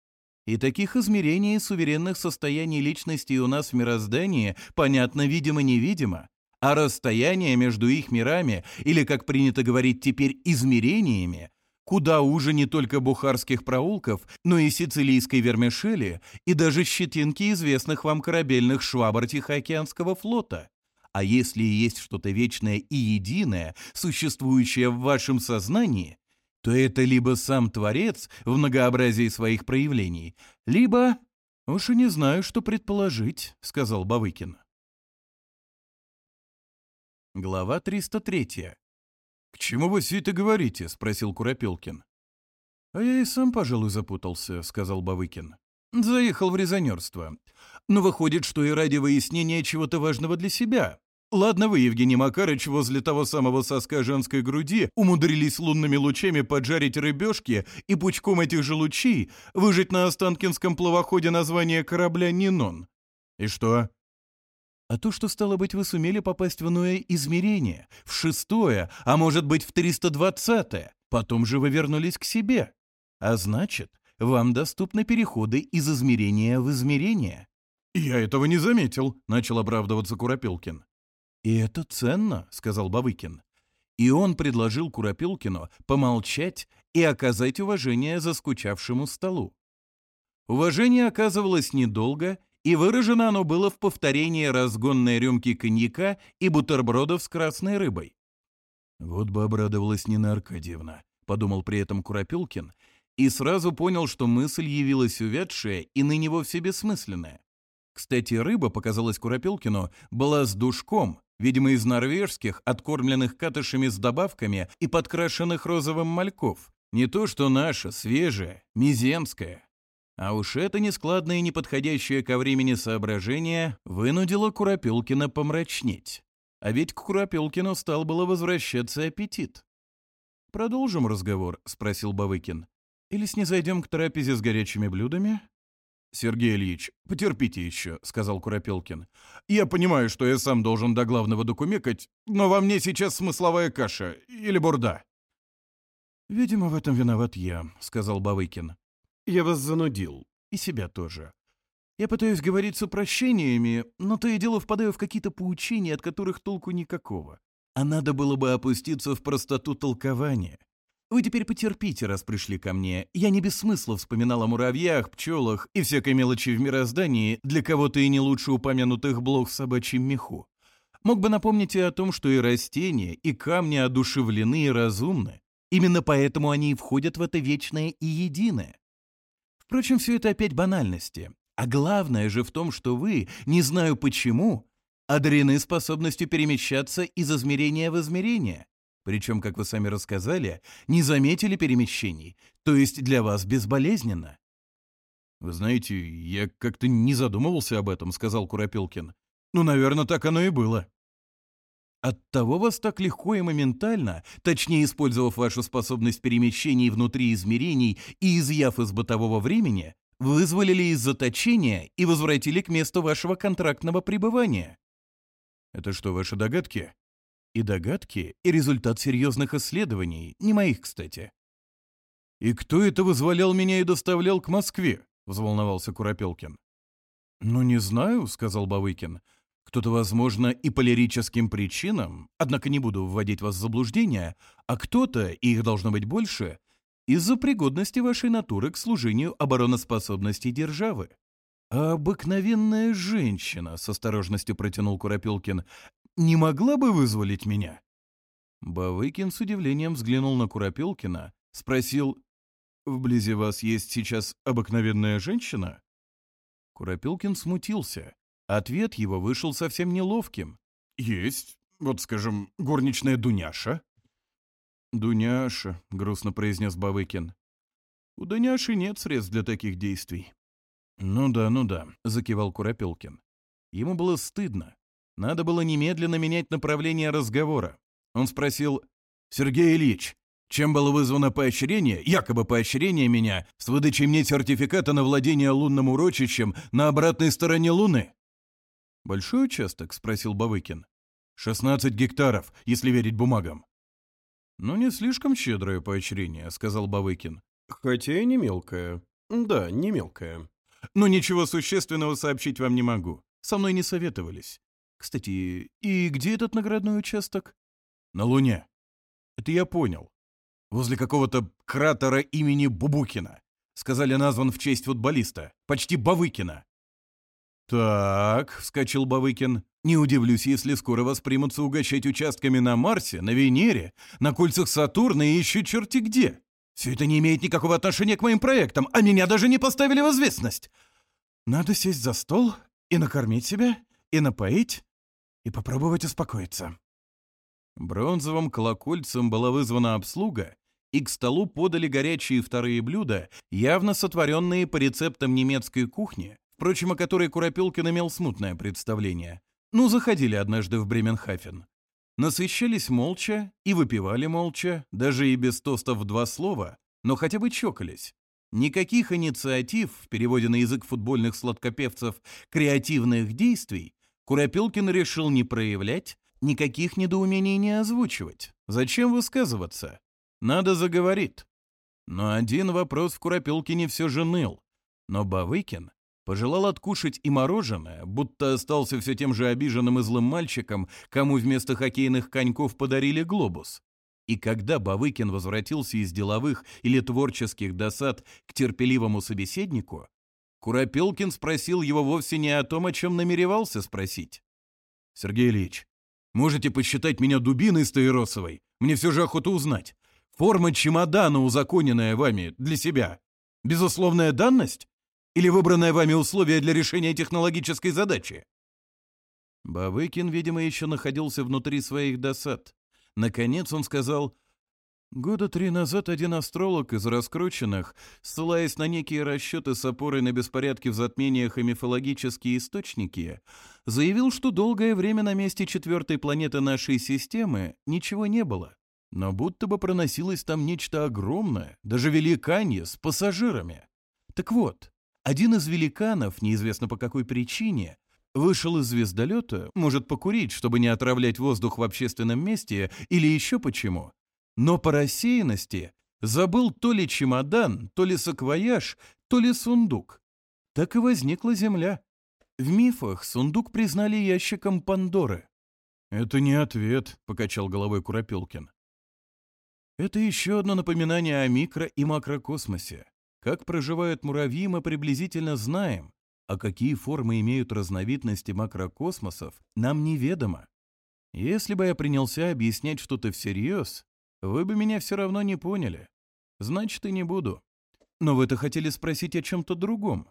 и таких измерений суверенных состояний личности у нас в мироздании, понятно, видимо-невидимо, а расстояние между их мирами, или, как принято говорить теперь, измерениями, куда уже не только бухарских проулков, но и сицилийской вермишели, и даже щетинки известных вам корабельных швабр Тихоокеанского флота. А если есть что-то вечное и единое, существующее в вашем сознании, то это либо сам Творец в многообразии своих проявлений, либо... «Уж и не знаю, что предположить», — сказал Бавыкин. Глава 303. «К чему вы все это говорите?» — спросил Куропелкин. «А я и сам, пожалуй, запутался», — сказал Бавыкин. «Заехал в резонерство. Но выходит, что и ради выяснения чего-то важного для себя. Ладно вы, Евгений Макарыч, возле того самого соска женской груди умудрились лунными лучами поджарить рыбешки и пучком этих же лучей выжить на Останкинском плавоходе название корабля «Нинон». И что? А то, что, стало быть, вы сумели попасть в иное измерение, в шестое, а может быть, в 320-е. Потом же вы вернулись к себе. А значит, вам доступны переходы из измерения в измерение. «Я этого не заметил», — начал оправдываться Куропилкин. «И это ценно», — сказал Бавыкин. И он предложил Куропилкину помолчать и оказать уважение заскучавшему столу. Уважение оказывалось недолго, и выражено оно было в повторении разгонной рюмки коньяка и бутербродов с красной рыбой. «Вот бы обрадовалась Нина Аркадьевна», — подумал при этом Куропилкин, и сразу понял, что мысль явилась увядшая и на него все бессмысленная. Кстати, рыба, показалась Куропилкину, была с душком, видимо, из норвежских, откормленных катышами с добавками и подкрашенных розовым мальков. Не то, что наша, свежая, миземская. А уж это нескладное и неподходящее ко времени соображение вынудило Куропилкина помрачнеть. А ведь к Куропилкину стал было возвращаться аппетит. «Продолжим разговор?» — спросил Бавыкин. «Или снизойдем к трапезе с горячими блюдами?» «Сергей Ильич, потерпите еще», — сказал Куропелкин. «Я понимаю, что я сам должен до главного докумекать, но во мне сейчас смысловая каша или бурда». «Видимо, в этом виноват я», — сказал Бавыкин. «Я вас занудил. И себя тоже. Я пытаюсь говорить с упрощениями, но то и дело впадаю в какие-то поучения, от которых толку никакого. А надо было бы опуститься в простоту толкования. Вы теперь потерпите, раз пришли ко мне. Я не без смысла вспоминал о муравьях, пчелах и всякой мелочи в мироздании, для кого-то и не лучше упомянутых блох в собачьем меху. Мог бы напомнить и о том, что и растения, и камни одушевлены и разумны. Именно поэтому они и входят в это вечное и единое. Впрочем, все это опять банальности. А главное же в том, что вы, не знаю почему, одарены способностью перемещаться из измерения в измерение. Причем, как вы сами рассказали, не заметили перемещений, то есть для вас безболезненно. «Вы знаете, я как-то не задумывался об этом», — сказал Куропилкин. «Ну, наверное, так оно и было». Оттого вас так легко и моментально, точнее использовав вашу способность перемещений внутри измерений и изъяв из бытового времени, вызволили из заточения и возвратили к месту вашего контрактного пребывания. Это что, ваши догадки? и догадки, и результат серьезных исследований, не моих, кстати. «И кто это вызволял меня и доставлял к Москве?» — взволновался Куропелкин. «Ну, не знаю», — сказал Бавыкин. «Кто-то, возможно, и по лирическим причинам, однако не буду вводить вас в заблуждение, а кто-то, и их должно быть больше, из-за пригодности вашей натуры к служению обороноспособности державы». «Обыкновенная женщина», — с осторожностью протянул Куропелкин не могла бы вызволить меня?» Бавыкин с удивлением взглянул на Куропелкина, спросил, «Вблизи вас есть сейчас обыкновенная женщина?» Куропелкин смутился. Ответ его вышел совсем неловким. «Есть, вот, скажем, горничная Дуняша». «Дуняша», — грустно произнес Бавыкин. «У Дуняши нет средств для таких действий». «Ну да, ну да», — закивал Куропелкин. Ему было стыдно, надо было немедленно менять направление разговора. Он спросил, «Сергей Ильич, чем было вызвано поощрение, якобы поощрение меня, с выдачей мне сертификата на владение лунным урочищем на обратной стороне Луны?» «Большой участок?» — спросил Бавыкин. «16 гектаров, если верить бумагам». «Ну, не слишком щедрое поощрение», — сказал Бавыкин. «Хотя и не мелкое. Да, не мелкое. Но «Ну, ничего существенного сообщить вам не могу. Со мной не советовались. Кстати, и где этот наградной участок? На Луне. Это я понял. Возле какого-то кратера имени Бубукина. Сказали, назван в честь футболиста. Почти Бавыкина. «Так», — вскочил Бавыкин, — «не удивлюсь, если скоро вас примутся угощать участками на Марсе, на Венере, на кольцах Сатурна и еще черти где. Все это не имеет никакого отношения к моим проектам, а меня даже не поставили в известность. Надо сесть за стол и накормить себя, и напоить, и попробовать успокоиться». Бронзовым колокольцем была вызвана обслуга, и к столу подали горячие вторые блюда, явно сотворенные по рецептам немецкой кухни, впрочем, о которой Куропилкин имел смутное представление. Ну, заходили однажды в Бременхафен. Насыщались молча и выпивали молча, даже и без тостов в два слова, но хотя бы чокались. Никаких инициатив, в переводе на язык футбольных сладкопевцев, креативных действий Курапелкин решил не проявлять, никаких недоумений не озвучивать. Зачем высказываться? Надо заговорить. Но один вопрос в Куропилкине все же ныл. Но Бавыкин пожелал откушать и мороженое, будто остался все тем же обиженным и злым мальчиком, кому вместо хоккейных коньков подарили глобус. И когда Бавыкин возвратился из деловых или творческих досад к терпеливому собеседнику, Куропилкин спросил его вовсе не о том, о чем намеревался спросить. «Сергей Ильич, можете посчитать меня дубиной Стаиросовой? Мне все же охота узнать. Форма чемодана, узаконенная вами для себя, безусловная данность? Или выбранное вами условие для решения технологической задачи?» Бавыкин, видимо, еще находился внутри своих досад. Наконец он сказал Года три назад один астролог из раскрученных, ссылаясь на некие расчеты с опорой на беспорядки в затмениях и мифологические источники, заявил, что долгое время на месте четвертой планеты нашей системы ничего не было, но будто бы проносилось там нечто огромное, даже великанье с пассажирами. Так вот, один из великанов, неизвестно по какой причине, вышел из звездолета, может покурить, чтобы не отравлять воздух в общественном месте, или еще почему, но по рассеянности забыл то ли чемодан, то ли саквояж, то ли сундук. Так и возникла земля. В мифах сундук признали ящиком Пандоры. «Это не ответ», — покачал головой Куропелкин. Это еще одно напоминание о микро- и макрокосмосе. Как проживают муравьи, мы приблизительно знаем, а какие формы имеют разновидности макрокосмосов, нам неведомо. Если бы я принялся объяснять что-то всерьез, вы бы меня все равно не поняли. Значит, и не буду. Но вы-то хотели спросить о чем-то другом.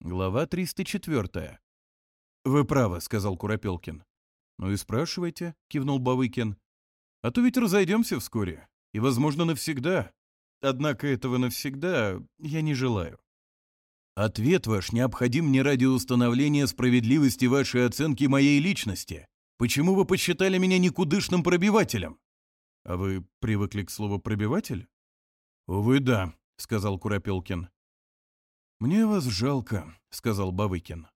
Глава 304. «Вы правы», — сказал Куропелкин. «Ну и спрашивайте», — кивнул Бавыкин. «А то ведь разойдемся вскоре. И, возможно, навсегда. Однако этого навсегда я не желаю». «Ответ ваш необходим мне ради установления справедливости вашей оценки моей личности. Почему вы посчитали меня никудышным пробивателем?» А вы привыкли к слову «пробиватель»?» «Увы, да», — сказал Куропелкин. «Мне вас жалко», — сказал Бавыкин.